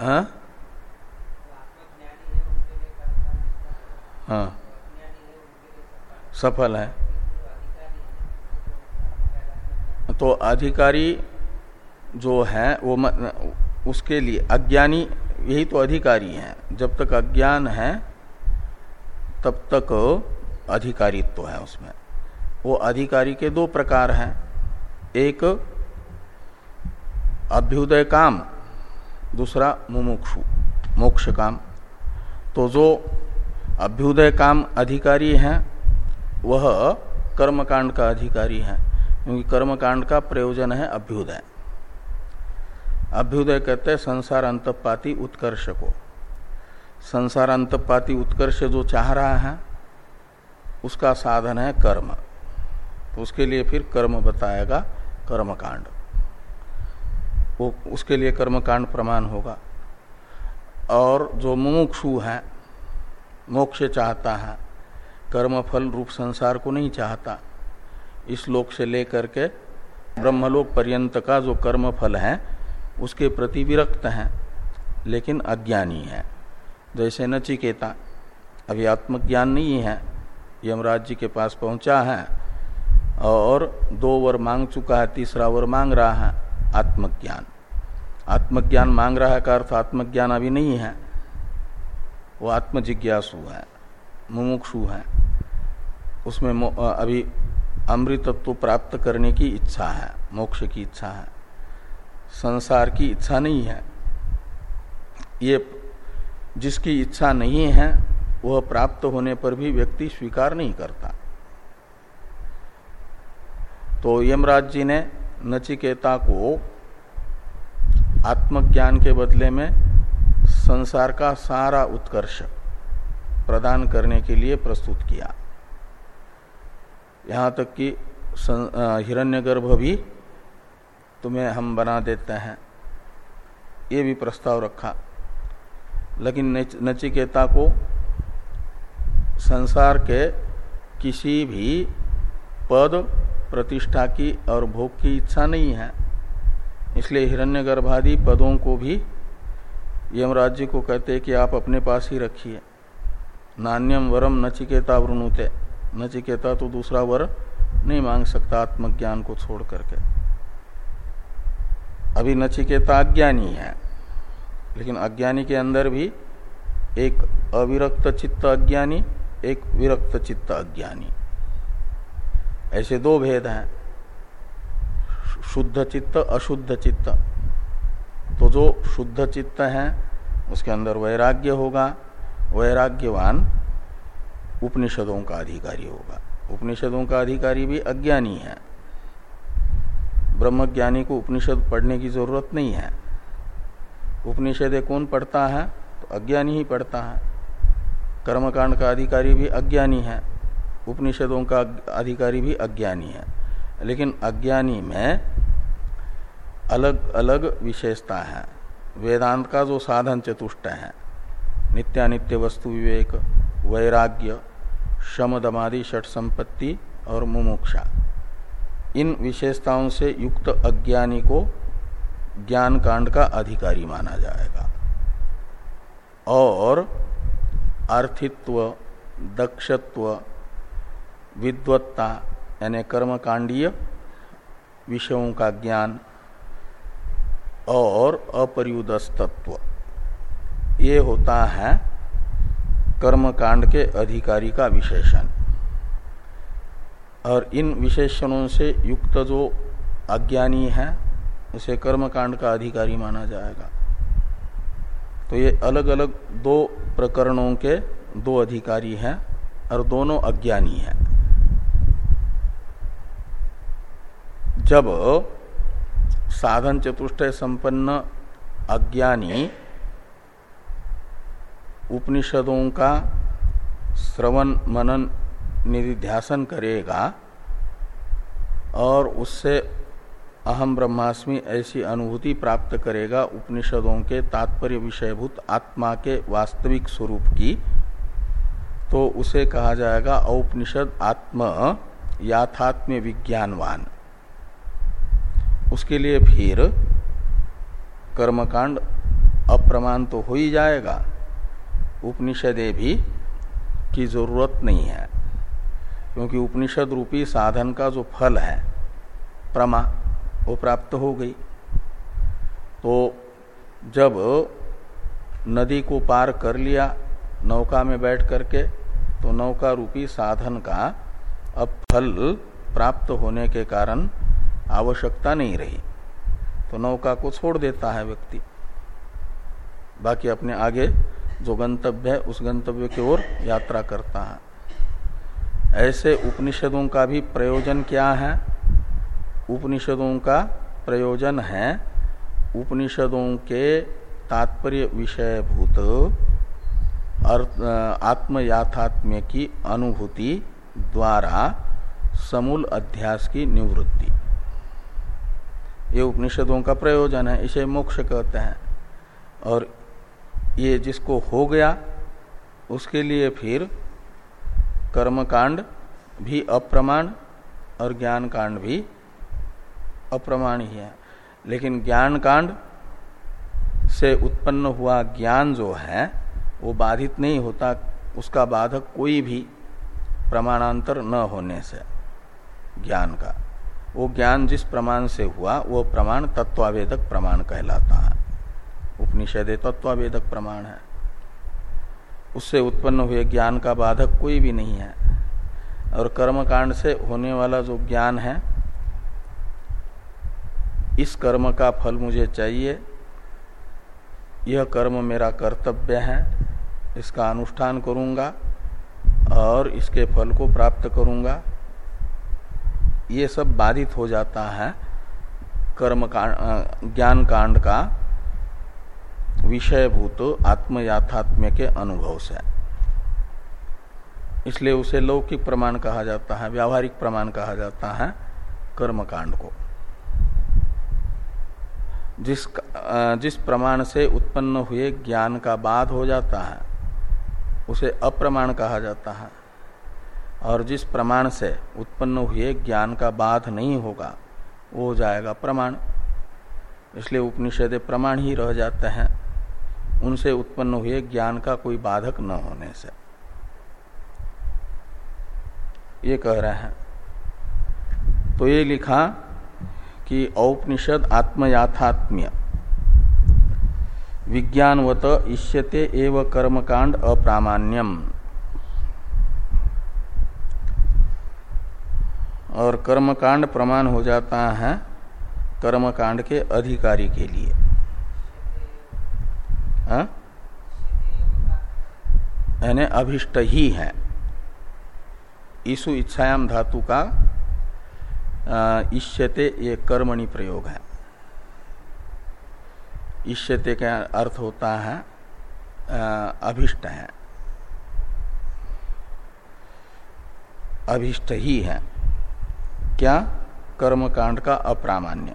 हाँ? हाँ। सफल है। तो अधिकारी जो है वो म, उसके लिए अज्ञानी यही तो अधिकारी है। जब तक अज्ञान है तब तक अधिकारित्व है उसमें। वो अधिकारी के दो प्रकार हैं। एक अभ्युदय काम। दूसरा मुमुक्षु मोक्ष काम तो जो अभ्युदय काम अधिकारी हैं, वह कर्मकांड का अधिकारी है, क्योंकि कर्मकांड का प्रयोजन है अभ्युदय। अभ्युदय कहते हैं संसार अंतपाती उत्कर्ष को संसार अंतपाती उत्कर्ष जो चाह रहा है, उसका साधन है कर्म। तो उसके लिए फिर कर्म बताएगा कर्मकांड। वो उसके लिए कर्मकांड प्रमाण होगा। और जो मुमुक्षु है, मोक्ष चाहता है कर्म फल रूप संसार को नहीं चाहता, इस लोक से लेकर के ब्रह्मलोक पर्यंत का जो कर्म फल है, उसके प्रति विरक्त हैं, लेकिन अज्ञानी है। जैसे नचिकेता, अभी आत्मज्ञान नहीं है, यमराज जी के पास पहुँचा है, और दो वर मांग चुका है, तीसरा वर मांग रहा है आत्मज्ञान। आत्मज्ञान मांग रहा है का अर्थ आत्मज्ञान अभी नहीं है? वो आत्मजिज्ञासु है, मुमुक्षु है। उसमें अभी अमृतत्व प्राप्त करने की इच्छा है, मोक्ष की इच्छा है। संसार की इच्छा नहीं है। ये जिसकी इच्छा नहीं है, वह प्राप्त होने पर भी व्यक्ति स्वीकार नहीं करता। तो यमराज जी ने नचिकेता को आत्मज्ञान के बदले में संसार का सारा उत्कर्ष प्रदान करने के लिए प्रस्तुत किया। यहाँ तक कि हिरण्यगर्भ भी तुम्हें हम बना देते हैं। ये भी प्रस्ताव रखा। लेकिन नचिकेता को संसार के किसी भी पद प्रतिष्ठा की और भोग की इच्छा नहीं है। इसलिए हिरण्यगर्भादि पदों को भी यमराज्य को कहते कि आप अपने पास ही रखिए। नान्यम वरम नचिकेता वृणुते। नचिकेता तो दूसरा वर नहीं मांग सकता आत्मज्ञान को छोड़ करके। अभी नचिकेता अज्ञानी है, लेकिन अज्ञानी के अंदर भी एक अविरक्त चित्त अज्ञानी, एक विरक्त चित्त अज्ञानी। ऐसे दो भेद हैं। शुद्ध चित्त, अशुद्ध चित्त। तो जो शुद्ध चित्त है, उसके अंदर वैराग्य होगा। वैराग्यवान उपनिषदों का अधिकारी होगा। उपनिषदों का अधिकारी भी अज्ञानी है। ब्रह्मज्ञानी को उपनिषद पढ़ने की ज़रूरत नहीं है। उपनिषद कौन पढ़ता है? तो अज्ञानी ही पढ़ता है। कर्मकांड का अधिकारी भी अज्ञानी है। उपनिषदों का अधिकारी भी अज्ञानी है। लेकिन अज्ञानी में अलग अलग विशेषता है। वेदांत का जो साधन चतुष्ट है, नित्यानित्य वस्तु विवेक, वैराग्य, शम दमादि, षट संपत्ति और मुमुक्षा, इन विशेषताओं से युक्त अज्ञानी को ज्ञान कांड का अधिकारी माना जाएगा। और आर्थित्व दक्षत्व विद्वत्ता, यानी कर्मकांडीय विषयों का ज्ञान और अपरियुदस्तत्व। ये होता है कर्मकांड के अधिकारी का विशेषण। और इन विशेषणों से युक्त जो अज्ञानी है, उसे कर्मकांड का अधिकारी माना जाएगा। तो ये अलग अलग दो प्रकरणों के दो अधिकारी हैं और दोनों अज्ञानी हैं। जब साधन चतुष्टय संपन्न अज्ञानी उपनिषदों का श्रवण, मनन, निधिध्यासन करेगा और उससे अहम ब्रह्मास्मि ऐसी अनुभूति प्राप्त करेगा उपनिषदों के तात्पर्य विषयभूत आत्मा के वास्तविक स्वरूप की तो उसे कहा जाएगा औपनिषद आत्म याथात्म्य विज्ञानवान। उसके लिए फिर कर्मकांड अप्रमाण तो हो ही जाएगा। उपनिषदे भी की ज़रूरत नहीं है, क्योंकि उपनिषद रूपी साधन का जो फल है, प्रमा, वो प्राप्त हो गई। तो जब नदी को पार कर लिया, नौका में बैठ करके तो नौका रूपी साधन का अब फल प्राप्त होने के कारण आवश्यकता नहीं रही। तो नौका को छोड़ देता है व्यक्ति। बाकी अपने आगे जो गंतव्य है, उस गंतव्य की ओर यात्रा करता है। ऐसे उपनिषदों का भी प्रयोजन क्या है? उपनिषदों का प्रयोजन है, उपनिषदों के तात्पर्य विषयभूत आत्मयाथात्म्य की अनुभूति द्वारा समूल अध्यास की निवृत्ति। ये उपनिषदों का प्रयोजन है, इसे मोक्ष कहते हैं। और ये जिसको हो गया, उसके लिए फिर कर्मकांड भी अप्रमाण और ज्ञान कांड भी अप्रमाण ही है। लेकिन ज्ञान कांड से उत्पन्न हुआ ज्ञान जो है, वो बाधित नहीं होता, उसका बाधक कोई भी प्रमाणांतर न होने से ज्ञान का। वो ज्ञान जिस प्रमाण से हुआ, वो प्रमाण तत्वावेदक प्रमाण कहलाता है। उपनिषद तत्वावेदक प्रमाण है। उससे उत्पन्न हुए ज्ञान का बाधक कोई भी नहीं है। और कर्मकांड से होने वाला जो ज्ञान है, इस कर्म का फल मुझे चाहिए। यह कर्म मेरा कर्तव्य है, इसका अनुष्ठान करूँगा और इसके फल को प्राप्त करूँगा। ये सब बाधित हो जाता है कर्म कांड ज्ञान कांड का विषयभूत आत्मयाथात्म्य के अनुभव से। इसलिए उसे लौकिक प्रमाण कहा जाता है, व्यावहारिक प्रमाण कहा जाता है कर्मकांड को। जिस जिस प्रमाण से उत्पन्न हुए ज्ञान का बाध हो जाता है, उसे अप्रमाण कहा जाता है। और जिस प्रमाण से उत्पन्न हुए ज्ञान का बाध नहीं होगा, वो हो जाएगा प्रमाण। इसलिए उपनिषद प्रमाण ही रह जाते हैं। उनसे उत्पन्न हुए ज्ञान का कोई बाधक न होने से। ये कह रहे हैं। तो ये लिखा कि औपनिषद आत्मयाथात्म्य। विज्ञानवत इष्यते एव कर्मकांड अप्रामाण्यम। और कर्मकांड प्रमाण हो जाता है कर्मकांड के अधिकारी के लिए। हाँ? यानी अभिष्ट ही है। ईसु इच्छायाम धातु का इष्यते ये कर्मणि प्रयोग है। इष्यते का अर्थ होता है अभिष्ट है। अभिष्ट ही है। क्या? कर्मकांड का अप्रामाण्य।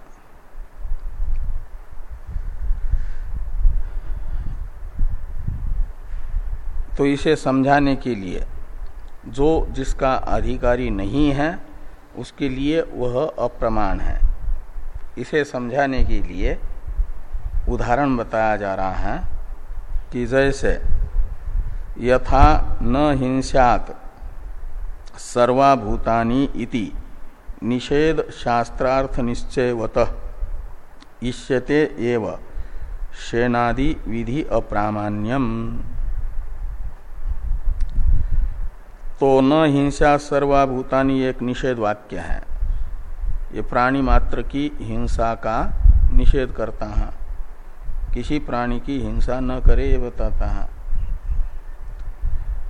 तो इसे समझाने के लिए, जो जिसका अधिकारी नहीं है, उसके लिए वह अप्रमाण है। इसे समझाने के लिए उदाहरण बताया जा रहा है कि जैसे, यथा न हिंसात सर्वाभूतानी इति। निषेध शास्त्रार्थ निश्चयवत इष्यते एव। विधि अप्रामाण्यम। तो न हिंसा सर्वाभूतानी एक निषेध वाक्य है। ये प्राणी मात्र की हिंसा का निषेध करता है। किसी प्राणी की हिंसा न करे ये बताता है।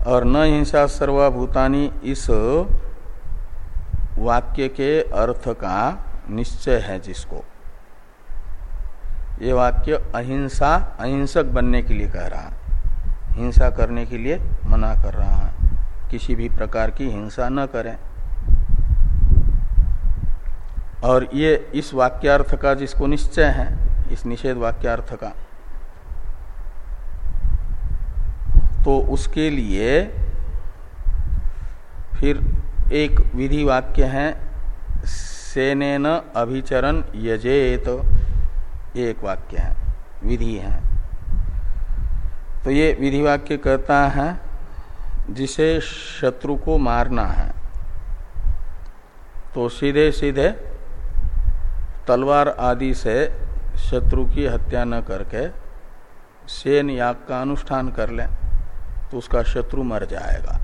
और न हिंसा सर्वाभूतानी इस वाक्य के अर्थ का निश्चय है जिसको। ये वाक्य अहिंसा, अहिंसक बनने के लिए कह रहा है। हिंसा करने के लिए मना कर रहा है। किसी भी प्रकार की हिंसा न करें। और ये इस वाक्यार्थ का जिसको निश्चय है, इस निषेध वाक्यार्थ का तो उसके लिए फिर एक विधि वाक्य है, सेनेन अभिचरण यजेत। एक वाक्य है, विधि है। तो ये विधि वाक्य कहता है, जिसे शत्रु को मारना है तो सीधे सीधे तलवार आदि से शत्रु की हत्या न करके सेन याग का अनुष्ठान कर लें तो उसका शत्रु मर जाएगा।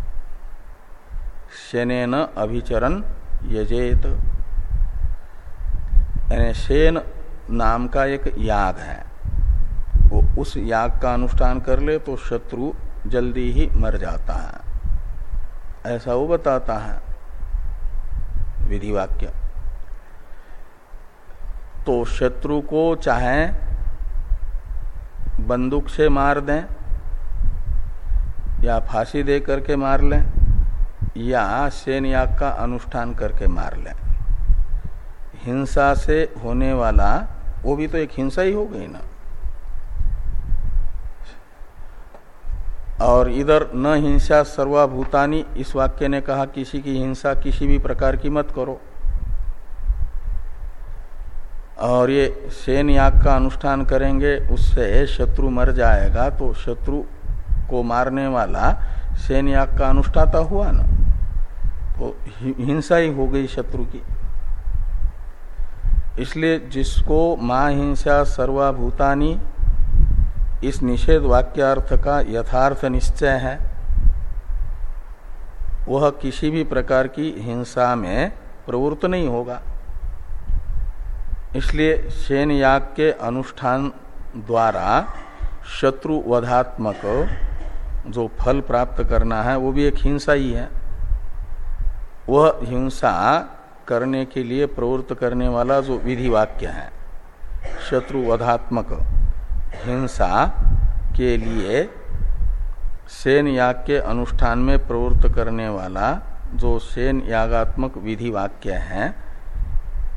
शेन अभिचरण यजेत। यानी शेन नाम का एक याग है। वो उस याग का अनुष्ठान कर ले तो शत्रु जल्दी ही मर जाता है। ऐसा वो बताता है। विधि वाक्य तो शत्रु को चाहे बंदूक से मार दें या फांसी दे करके मार लें या सेन याग का अनुष्ठान करके मार लें। हिंसा से होने वाला, वो भी तो एक हिंसा ही हो गई ना। और इधर न हिंसा सर्वाभूतानी, इस वाक्य ने कहा, किसी की हिंसा किसी भी प्रकार की मत करो। और ये सेन याग का अनुष्ठान करेंगे, उससे शत्रु मर जाएगा तो शत्रु को मारने वाला सेन याग का अनुष्ठाता हुआ ना तो हिंसा ही हो गई शत्रु की। इसलिए जिसको माँ हिंसा सर्वाभूतानी, इस निषेध वाक्यार्थ का यथार्थ निश्चय है, वह किसी भी प्रकार की हिंसा में प्रवृत्त नहीं होगा। इसलिए शैन याग के अनुष्ठान द्वारा शत्रु वधात्मक जो फल प्राप्त करना है, वो भी एक हिंसा ही है। वह हिंसा करने के लिए प्रवृत्त करने वाला जो विधि वाक्य है शत्रु वधात्मक हिंसा के लिए सेन याग के अनुष्ठान में प्रवृत्त करने वाला जो सेन यागात्मक विधि वाक्य है,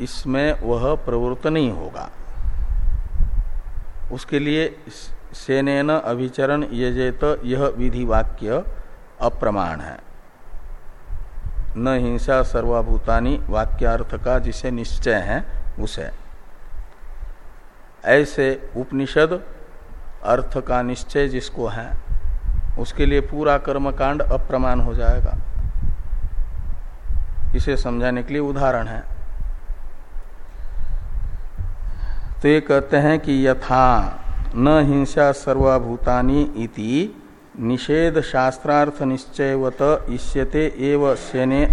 इसमें वह प्रवृत्त नहीं होगा। उसके लिए सेनेन अभिचरण यजेत, यह विधि वाक्य अप्रमाण है। न हिंसा सर्वाभूतानी वाक्यार्थ का जिसे निश्चय है, उसे। ऐसे उपनिषद अर्थ का निश्चय जिसको है, उसके लिए पूरा कर्मकांड अप्रमाण हो जाएगा। इसे समझाने के लिए उदाहरण है। तो ये कहते हैं कि यथा न हिंसा सर्वाभूतानी इति निषेध शास्त्रार्थ निश्चयवत इष्यते एव सेने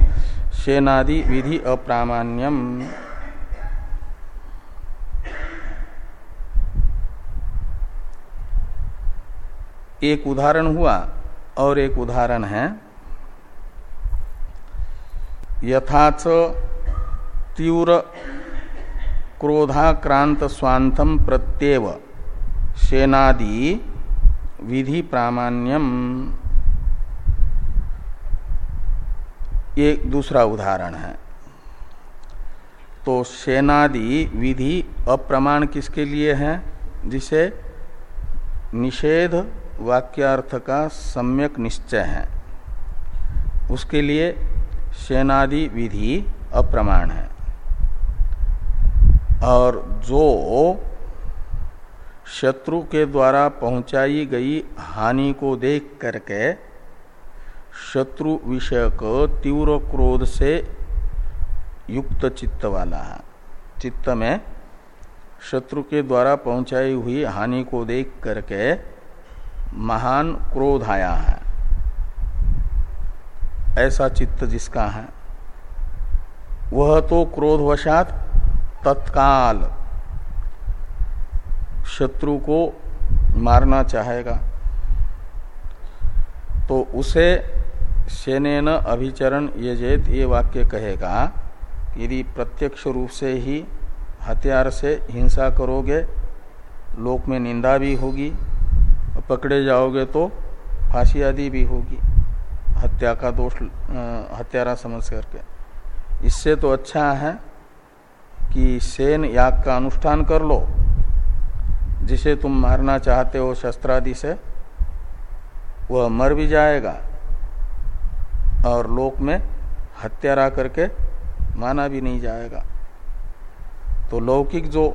सेनादि विधि अप्रामाण्यम। एक उदाहरण हुआ, और एक उदाहरण है। यथाच तीव्र क्रोधाक्रांत स्वांतम प्रत्येव। सेनादि विधि प्रामाण्यम। एक दूसरा उदाहरण है। तो सेनादि विधि अप्रमाण किसके लिए है? जिसे निषेध वाक्यार्थ का सम्यक निश्चय है। उसके लिए सेनादि विधि अप्रमाण है। और जो शत्रु के द्वारा पहुंचाई गई हानि को देख करके शत्रु विषयक तीव्र क्रोध से युक्त चित्त वाला है। चित्त में शत्रु के द्वारा पहुंचाई हुई हानि को देख करके महान क्रोध आया है। ऐसा चित्त जिसका है। वह तो क्रोधवशात तत्काल शत्रु को मारना चाहेगा तो उसे सेनेन अभिचरण यजेत ये वाक्य कहेगा, यदि प्रत्यक्ष रूप से ही हथियार से हिंसा करोगे, लोक में निंदा भी होगी, पकड़े जाओगे तो फांसी आदि भी होगी। हत्या का दोष हत्यारा समझ करके। इससे तो अच्छा है कि सेन याग का अनुष्ठान कर लो जिसे तुम मारना चाहते हो शस्त्रादि से, वह मर भी जाएगा। और लोक में हत्यारा करके माना भी नहीं जाएगा। तो लौकिक जो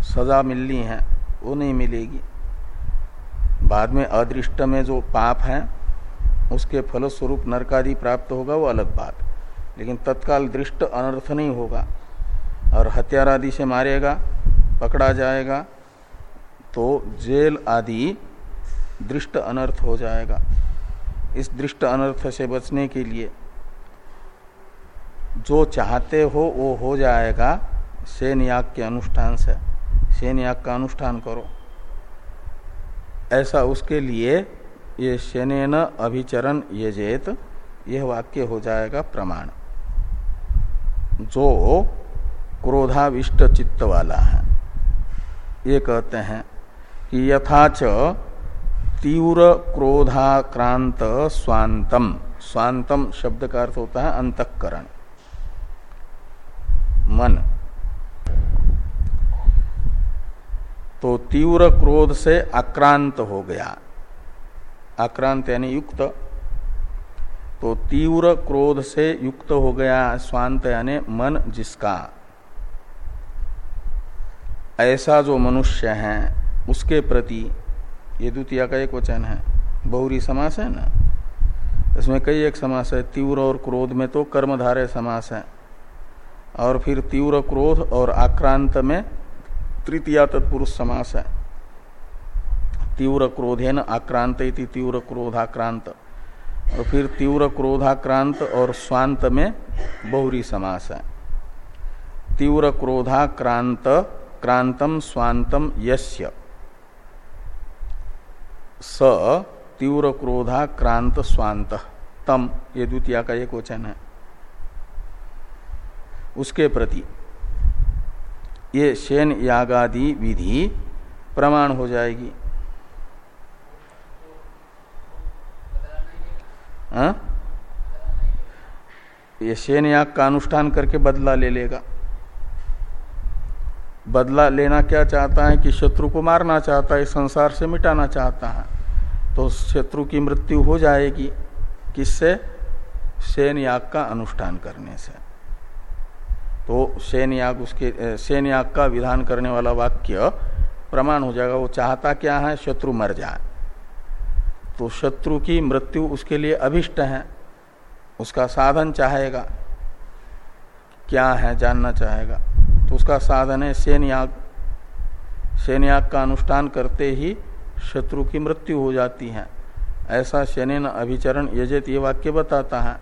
सजा मिलनी है, वो नहीं मिलेगी। बाद में अदृष्ट में जो पाप है, उसके फलस्वरूप नरकादि प्राप्त होगा, वो अलग बात। लेकिन तत्काल दृष्ट अनर्थ नहीं होगा। और हत्यारादि से मारेगा, पकड़ा जाएगा तो जेल आदि दृष्ट अनर्थ हो जाएगा। इस दृष्ट अनर्थ से बचने के लिए जो चाहते हो, वो हो जाएगा। सेन याग के अनुष्ठान से सेन याग का अनुष्ठान करो। ऐसा उसके लिए ये शनेन अभिचरण यजेत यह वाक्य हो जाएगा प्रमाण। जो क्रोधाविष्ट चित्त वाला है, ये कहते हैं कि यथाच तीव्र क्रोधाक्रांत स्वांतम। स्वांतम शब्द का अर्थ होता है अंतकरण। मन। तो तीव्र क्रोध से आक्रांत हो गया। आक्रांत यानी युक्त। तो तीव्र क्रोध से युक्त हो गया स्वांत यानी मन जिसका। ऐसा जो मनुष्य है उसके प्रति ये द्वितीय का एक वचन है। बहुरी समास है ना? इसमें कई एक समास है। तीव्र और क्रोध में तो कर्मधारय समास है। और फिर तीव्र क्रोध और आक्रांत में तृतीया तत्पुरुष समास है। तीव्र क्रोधेन आक्रांत इति तीव्र क्रोधाक्रांत। और फिर तीव्र क्रोधाक्रांत और स्वांत में बहुरी समास है। तीव्र क्रोधाक्रांत, क्रांतम, स्वांतम, यस्य। स तीव्र क्रोधाक्रांत स्वांत तम, ये द्वितीय का एक वचन है। उसके प्रति ये शैन यागादि विधि प्रमाण हो जाएगी। हा? ये शैन याग का अनुष्ठान करके बदला ले लेगा। बदला लेना क्या चाहता है कि शत्रु को मारना चाहता है संसार से मिटाना चाहता है? तो शत्रु की मृत्यु हो जाएगी किससे? शैन याग का अनुष्ठान करने से। तो शैन याग उसके शैन याग का विधान करने वाला वाक्य प्रमाण हो जाएगा, वो चाहता क्या है? शत्रु मर जाए। तो शत्रु की मृत्यु उसके लिए अभिष्ट है, उसका साधन चाहेगा। क्या है? जानना चाहेगा। तो उसका साधन है सेन याग सेन याग का अनुष्ठान करते ही शत्रु की मृत्यु हो जाती है। ऐसा शनि अभिचरण यजत ये वाक्य बताता है।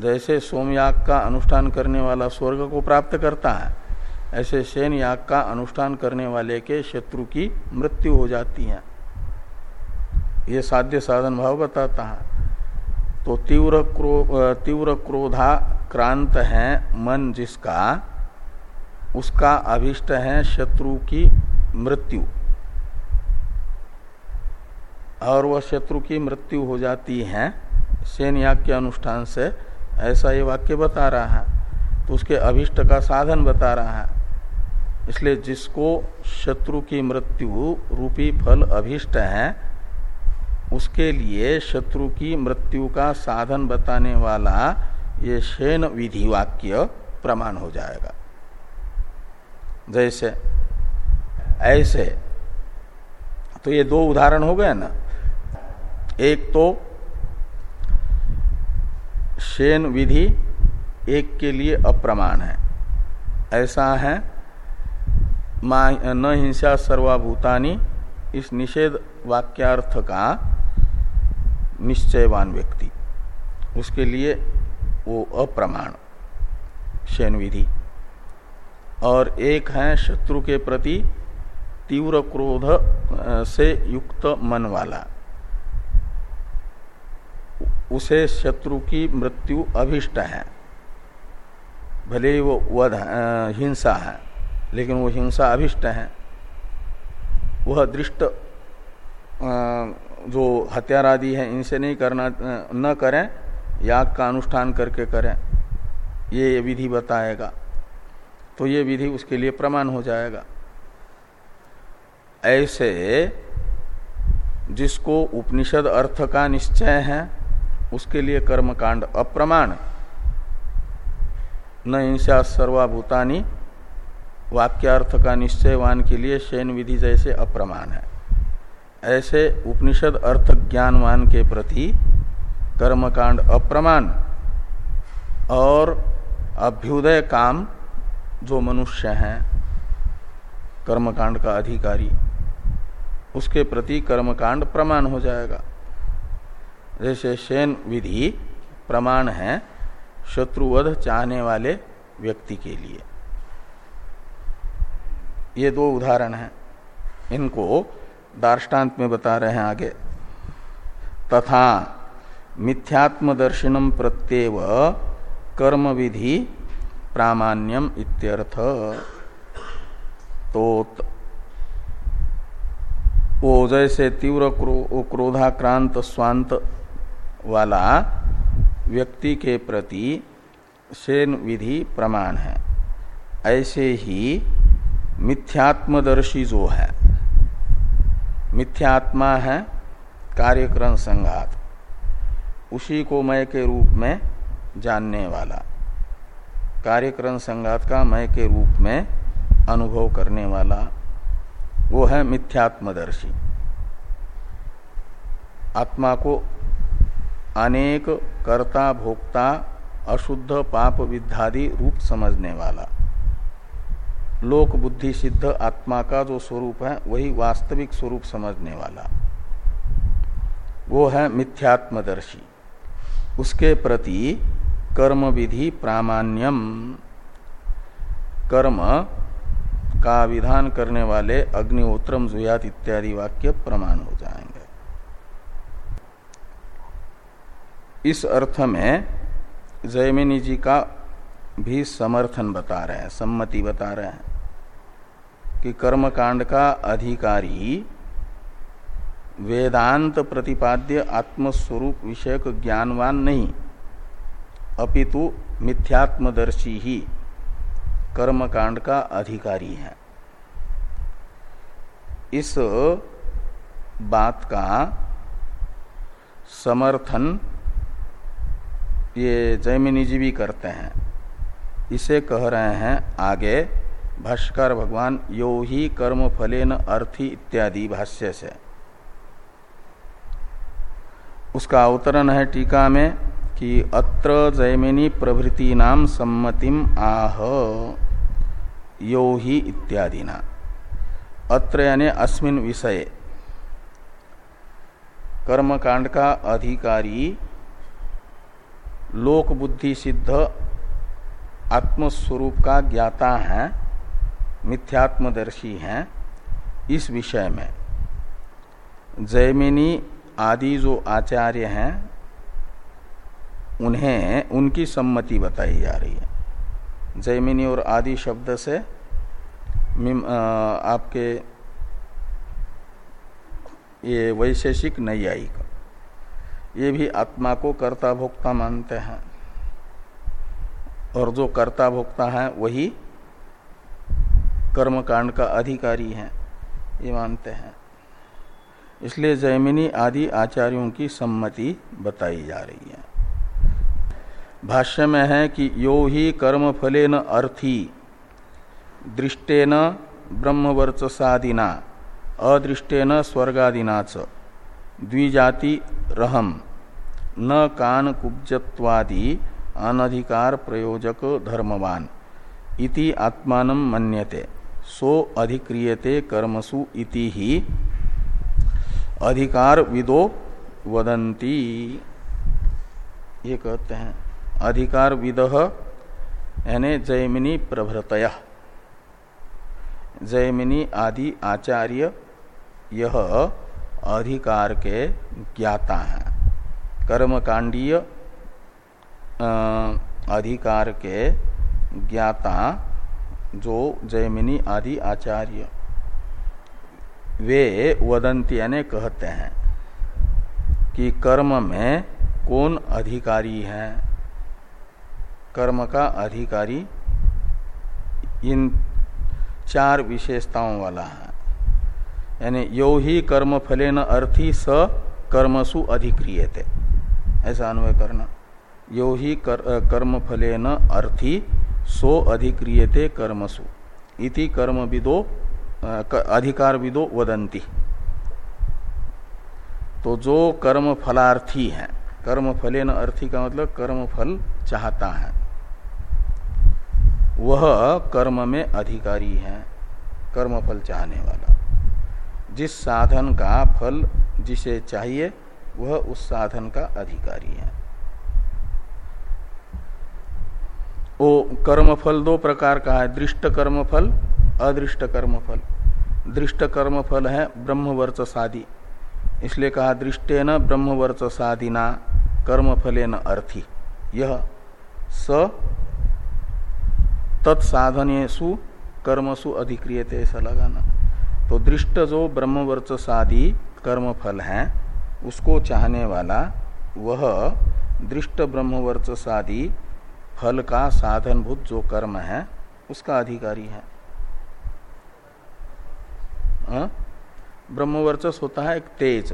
जैसे सोमयाग का अनुष्ठान करने वाला स्वर्ग को प्राप्त करता है, ऐसे शैन याग का अनुष्ठान करने वाले के शत्रु की मृत्यु हो जाती है। ये साध्य साधन भाव बताता है। तो तीव्र क्रो तीव्र क्रोधा क्रांत है मन जिसका उसका अभिष्ट है शत्रु की मृत्यु। और वह शत्रु की मृत्यु हो जाती है, सेन याग के अनुष्ठान से, ऐसा ये वाक्य बता रहा है। तो उसके अभिष्ट का साधन बता रहा है। इसलिए जिसको शत्रु की मृत्यु रूपी फल अभिष्ट है, उसके लिए शत्रु की मृत्यु का साधन बताने वाला ये शेन विधि वाक्य प्रमाण हो जाएगा। जैसे, ऐसे। तो ये दो उदाहरण हो गए ना। एक तो शेन विधि एक के लिए अप्रमाण है। ऐसा है न हिंसा सर्वाभूतानी, इस निषेध वाक्यार्थ का निश्चयवान व्यक्ति। उसके लिए वो अप्रमाण, शेन विधि। और एक है शत्रु के प्रति तीव्र क्रोध से युक्त मन वाला। उसे शत्रु की मृत्यु अभिष्ट है। भले ही वो वध हिंसा है, लेकिन वो हिंसा अभिष्ट है। वह दृष्ट जो हत्यार आदि है, इनसे नहीं करना न करें, याग का अनुष्ठान करके करें। ये विधि बताएगा। तो ये विधि उसके लिए प्रमाण हो जाएगा। ऐसे जिसको उपनिषद अर्थ का निश्चय है, उसके लिए कर्मकांड अप्रमाण। न हिंसा सर्वाभूतानी, वाक्यार्थ का निश्चयवान के लिए शयन विधि जैसे अप्रमाण है। ऐसे उपनिषद अर्थ ज्ञानवान के प्रति कर्मकांड अप्रमाण और अभ्युदय काम जो मनुष्य है, कर्मकांड का अधिकारी, उसके प्रति कर्मकांड प्रमाण हो जाएगा। जैसे शयन विधि प्रमाण है, शत्रुवध चाहने वाले व्यक्ति के लिए। ये दो उदाहरण हैं। इनको दार्ष्टान्त में बता रहे हैं आगे। तथा मिथ्यात्म दर्शनम प्रत्येव कर्म विधि प्रामाण्यम इत्यर्थ। तो वो जैसे तीव्र क्रो, क्रोधाक्रांत स्वांत वाला व्यक्ति के प्रति सेन विधि प्रमाण है। ऐसे ही मिथ्यात्मदर्शी जो है मिथ्यात्मा है कार्यक्रम संघात उसी को मय के रूप में जानने वाला। कार्यक्रम संघात का मय के रूप में अनुभव करने वाला वो है मिथ्यात्मदर्शी। आत्मा को अनेक कर्ता, भोक्ता, अशुद्ध, पाप विद्यादि रूप समझने वाला। लोक बुद्धि सिद्ध आत्मा का जो स्वरूप है, वही वास्तविक स्वरूप समझने वाला। वो है मिथ्यात्मदर्शी। उसके प्रति कर्म विधि प्रामाण्यम। कर्म का विधान करने वाले अग्निहोत्रम जुयात इत्यादि वाक्य प्रमाण हो जाएँगे। इस अर्थ में जयमिनी जी का भी समर्थन बता रहे हैं, सम्मति बता रहे हैं कि कर्मकांड का अधिकारी वेदांत प्रतिपाद्य आत्मस्वरूप विषयक ज्ञानवान नहीं। अपितु मिथ्यात्मदर्शी ही कर्मकांड का अधिकारी है। इस बात का समर्थन ये जयमिनी जी भी करते हैं। इसे कह रहे हैं आगे, भाष्कर भगवान, यो ही कर्म फलेन अर्थी इत्यादि भाष्य से। उसका अवतरण है टीका में। कि अत्र जयमिनी प्रभृति नाम सम्मतिम आह। यो ही इत्यादि ना अत्र यानी अस्मिन विषय। कर्मकांड का अधिकारी लोक बुद्धि सिद्ध आत्मस्वरूप का ज्ञाता है, मिथ्यात्मदर्शी हैं, इस विषय में। जैमिनी आदि जो आचार्य हैं उन्हें उनकी सम्मति बताई जा रही है। जैमिनी और आदि शब्द से आपके ये वैशेषिक नैयायिक। ये भी आत्मा को कर्ता भोक्ता मानते हैं। और जो कर्ता भोक्ता है, वही कर्मकांड का अधिकारी है। ये मानते हैं। इसलिए जैमिनी आदि आचार्यों की सम्मति बताई जा रही है। भाष्य में है कि यो ही कर्म फले न अर्थी, दृष्टेन ब्रह्मवर्चसादिना, अदृष्टेन स्वर्गादिना च, द्विजाति रहम, न कान कुब्जत्वादि अनधिकार प्रयोजक धर्मवान, इति आत्मान मन्यते, सो अधिक्रियते कर्मसु इति ही, अधिकार विदो वदंती ये कहते हैं। अधिकार विद यानी जयमिनी प्रभृतय। जयमिनी आदि आचार्य यह अधिकार के ज्ञाता हैं। कर्मकांडीय अधिकार के ज्ञाता जो जयमिनी आदि आचार्य। वे वदंती यानी कहते हैं कि कर्म में कौन अधिकारी है? कर्म का अधिकारी इन चार विशेषताओं वाला है। यानी यो ही कर्म फले न अर्थी स कर्मसु अधिक्रियते। ऐसा अन्वय करना। यो ही कर, कर्म फले न अर्थी सो अधिक्रियते कर्मसु। इति कर्म विदो अधिकार विदो वदंती तो जो कर्म फलार्थी है कर्म फले न अर्थी का मतलब कर्म फल चाहता है। वह कर्म में अधिकारी है कर्म फल चाहने वाला। जिस साधन का फल जिसे चाहिए, वह उस साधन का अधिकारी है। वो कर्म फल दो प्रकार का है, दृष्ट कर्म फल अदृष्ट कर्म फल दृष्ट कर्म फल है ब्रह्मवर्च सादी इसलिए कहा दृष्टे न ब्रह्मवर्च सादिना कर्म न अर्थी। यह स तत्साधनेशु कर्मसु अधिक्रियते ऐसा लगाना। तो दृष्ट जो ब्रह्मवर्च सादी कर्म फल है, उसको चाहने वाला वह दृष्ट ब्रह्मवर्च सादी फल का साधनभूत जो कर्म है, उसका अधिकारी है। हाँ? ब्रह्मवर्चस होता है एक तेज।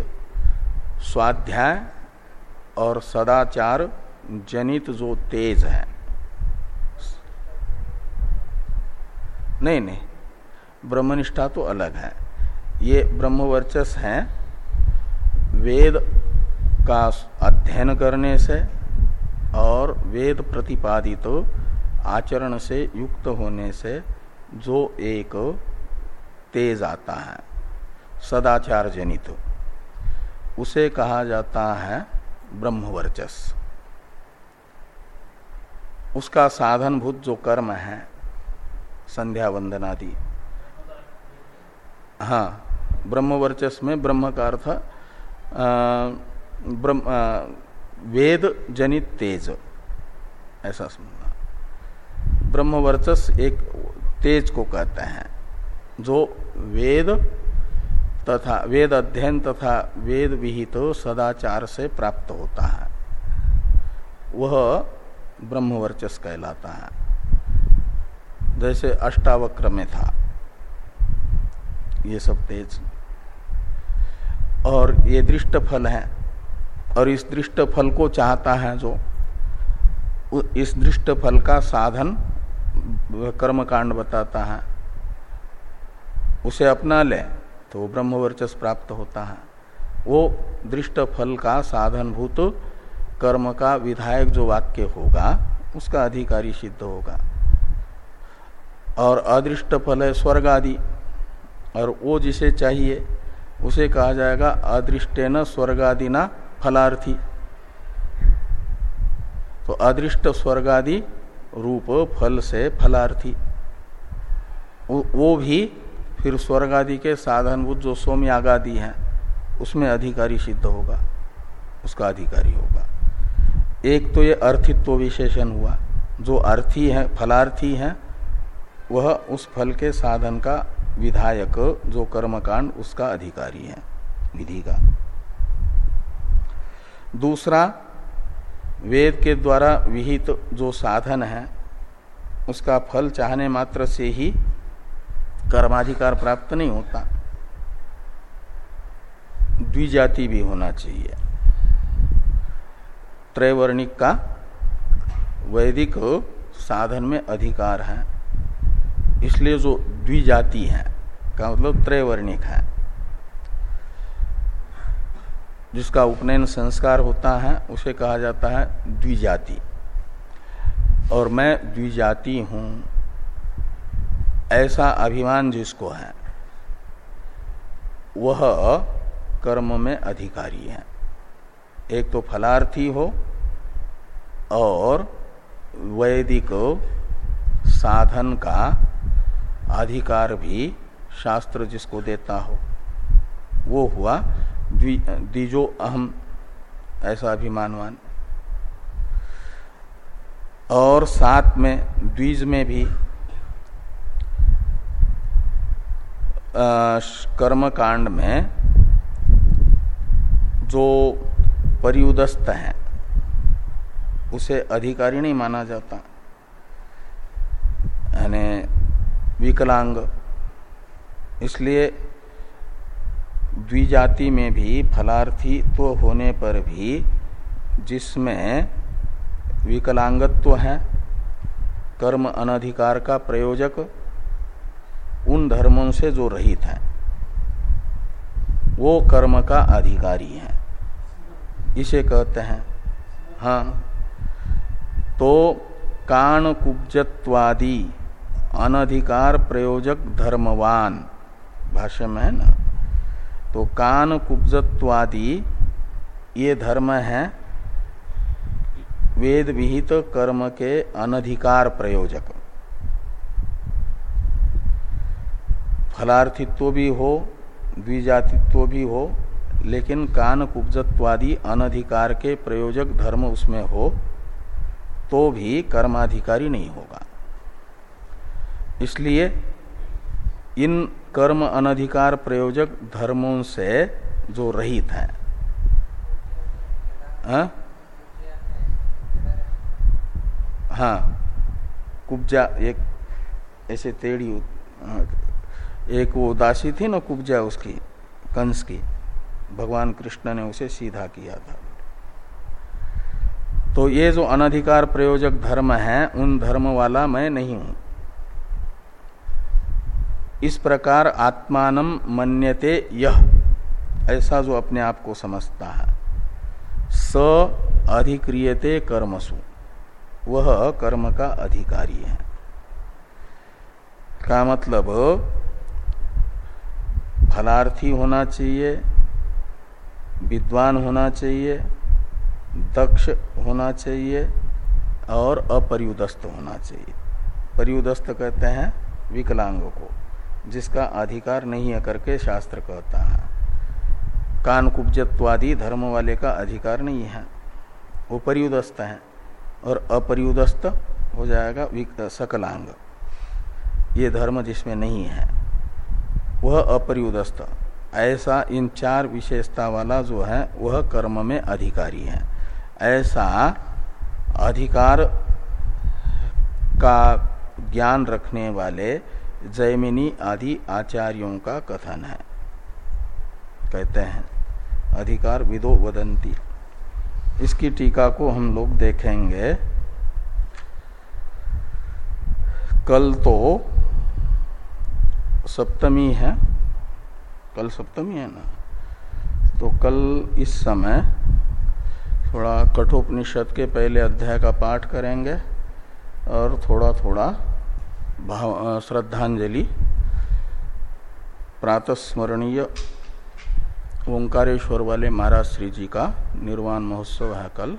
स्वाध्याय और सदाचार जनित जो तेज है। नहीं नहीं, ब्रह्मनिष्ठा तो अलग है। ये ब्रह्मवर्चस है, वेद का अध्ययन करने से और वेद प्रतिपादित तो आचरण से युक्त होने से जो एक तेज आता है, सदाचार जनित, उसे कहा जाता है ब्रह्मवर्चस। उसका साधनभूत जो कर्म है संध्या वंदन आदि हाँ ब्रह्मवर्चस में ब्रह्म का अर्थ ब्रह्म वेद जनित तेज। ऐसा समझना ब्रह्मवर्चस एक तेज को कहते हैं, जो वेद तथा वेद अध्ययन तथा वेद विहित तो सदाचार से प्राप्त होता है। वह ब्रह्मवर्चस कहलाता है। जैसे अष्टावक्र में था। ये सब तेज। और ये दृष्ट फल है। और इस दृष्ट फल को चाहता है जो इस दृष्ट फल का साधन कर्मकांड बताता है। उसे अपना ले। तो ब्रह्म वर्चस प्राप्त होता है। वो दृष्ट फल का साधनभूत कर्म का विधायक जो वाक्य होगा, उसका अधिकारी सिद्ध होगा। और अदृष्ट फल है स्वर्ग आदि। और वो जिसे चाहिए, उसे कहा जाएगा अदृष्टे न स्वर्गादि ना फलार्थी। तो अदृष्ट स्वर्गादि रूप फल से फलार्थी। वो भी फिर स्वर्ग आदि के साधनभूत जो सोम यागादि हैं, उसमें अधिकारी सिद्ध होगा, उसका अधिकारी होगा। एक तो ये अर्थित्व विशेषण हुआ। जो अर्थी है, फलार्थी है, वह उस फल के साधन का विधायक, जो कर्मकांड, उसका अधिकारी है, विधि का। दूसरा, वेद के द्वारा विहित जो साधन है, उसका फल चाहने मात्र से ही कर्माधिकार प्राप्त नहीं होता। द्विजाति भी होना चाहिए। त्रैवर्णिक का वैदिक साधन में अधिकार है। इसलिए जो द्विजाति है, का मतलब त्रैवर्णिक है। जिसका उपनयन संस्कार होता है, उसे कहा जाता है द्विजाति। और मैं द्विजाति हूँ। ऐसा अभिमान जिसको है, वह कर्म में अधिकारी है। एक तो फलार्थी हो और वैदिक साधन का अधिकार भी शास्त्र जिसको देता हो, वो हुआ द्विजो अहम, ऐसा अभिमानवान। और साथ में, द्विज में भी कर्म कांड में जो परियुदस्त है, उसे अधिकारी नहीं माना जाता। यानी विकलांग। इसलिए द्विजाति में भी फलार्थी तो होने पर भी जिसमें विकलांगत्व तो है, कर्म अनधिकार का प्रयोजक उन धर्मों से जो रहित हैं, वो कर्म का अधिकारी है। इसे कहते हैं हाँ तो कान कुब्जत्वादि अनधिकार प्रयोजक धर्मवान, भाष्य में है ना? तो कान कुब्जत्वादि ये धर्म है, वेद विहित कर्म के अनधिकार प्रयोजक। फलार्थित्व भी हो द्विजातित्व भी हो लेकिन कान कुब्जत्वादि अनधिकार के प्रयोजक धर्म उसमें हो तो भी कर्माधिकारी नहीं होगा। इसलिए इन कर्म अनधिकार प्रयोजक धर्मों से जो रहित है हाँ, हाँ कुब्जा एक ऐसे टेढ़ी हाँ, एक वो दासी थी ना कुब्जा उसकी, कंस की। भगवान कृष्ण ने उसे सीधा किया था। तो ये जो अनधिकार प्रयोजक धर्म है, उन धर्म वाला मैं नहीं हूँ। इस प्रकार आत्मान मन्यते यह ऐसा जो अपने आप को समझता है। स अधिक्रियते कर्मसु, वह कर्म का अधिकारी है। का मतलब फलार्थी होना चाहिए, विद्वान होना चाहिए, दक्ष होना चाहिए और अपर्युदस्त होना चाहिए। पर्युदस्त कहते हैं विकलांग को, जिसका अधिकार नहीं है करके शास्त्र कहता है। कान कुब्जत्वादि धर्म वाले का अधिकार नहीं है। वो पर्युदस्त हैं और अपर्युदस्त हो जाएगा सकलांग। ये धर्म जिसमें नहीं है। वह अपर्युदस्त। ऐसा इन चार विशेषता वाला जो है, वह कर्म में अधिकारी है। ऐसा अधिकार का ज्ञान रखने वाले जैमिनी आदि आचार्यों का कथन है। कहते हैं, अधिकार विदो वदंती। इसकी टीका को हम लोग देखेंगे। कल तो सप्तमी है। कल सप्तमी है ना? तो कल इस समय थोड़ा कठोपनिषद के पहले अध्याय का पाठ करेंगे और थोड़ा थोड़ा भाव श्रद्धांजलि, प्रातस्मरणीय ओंकारेश्वर वाले महाराज श्री जी का निर्वाण महोत्सव है कल।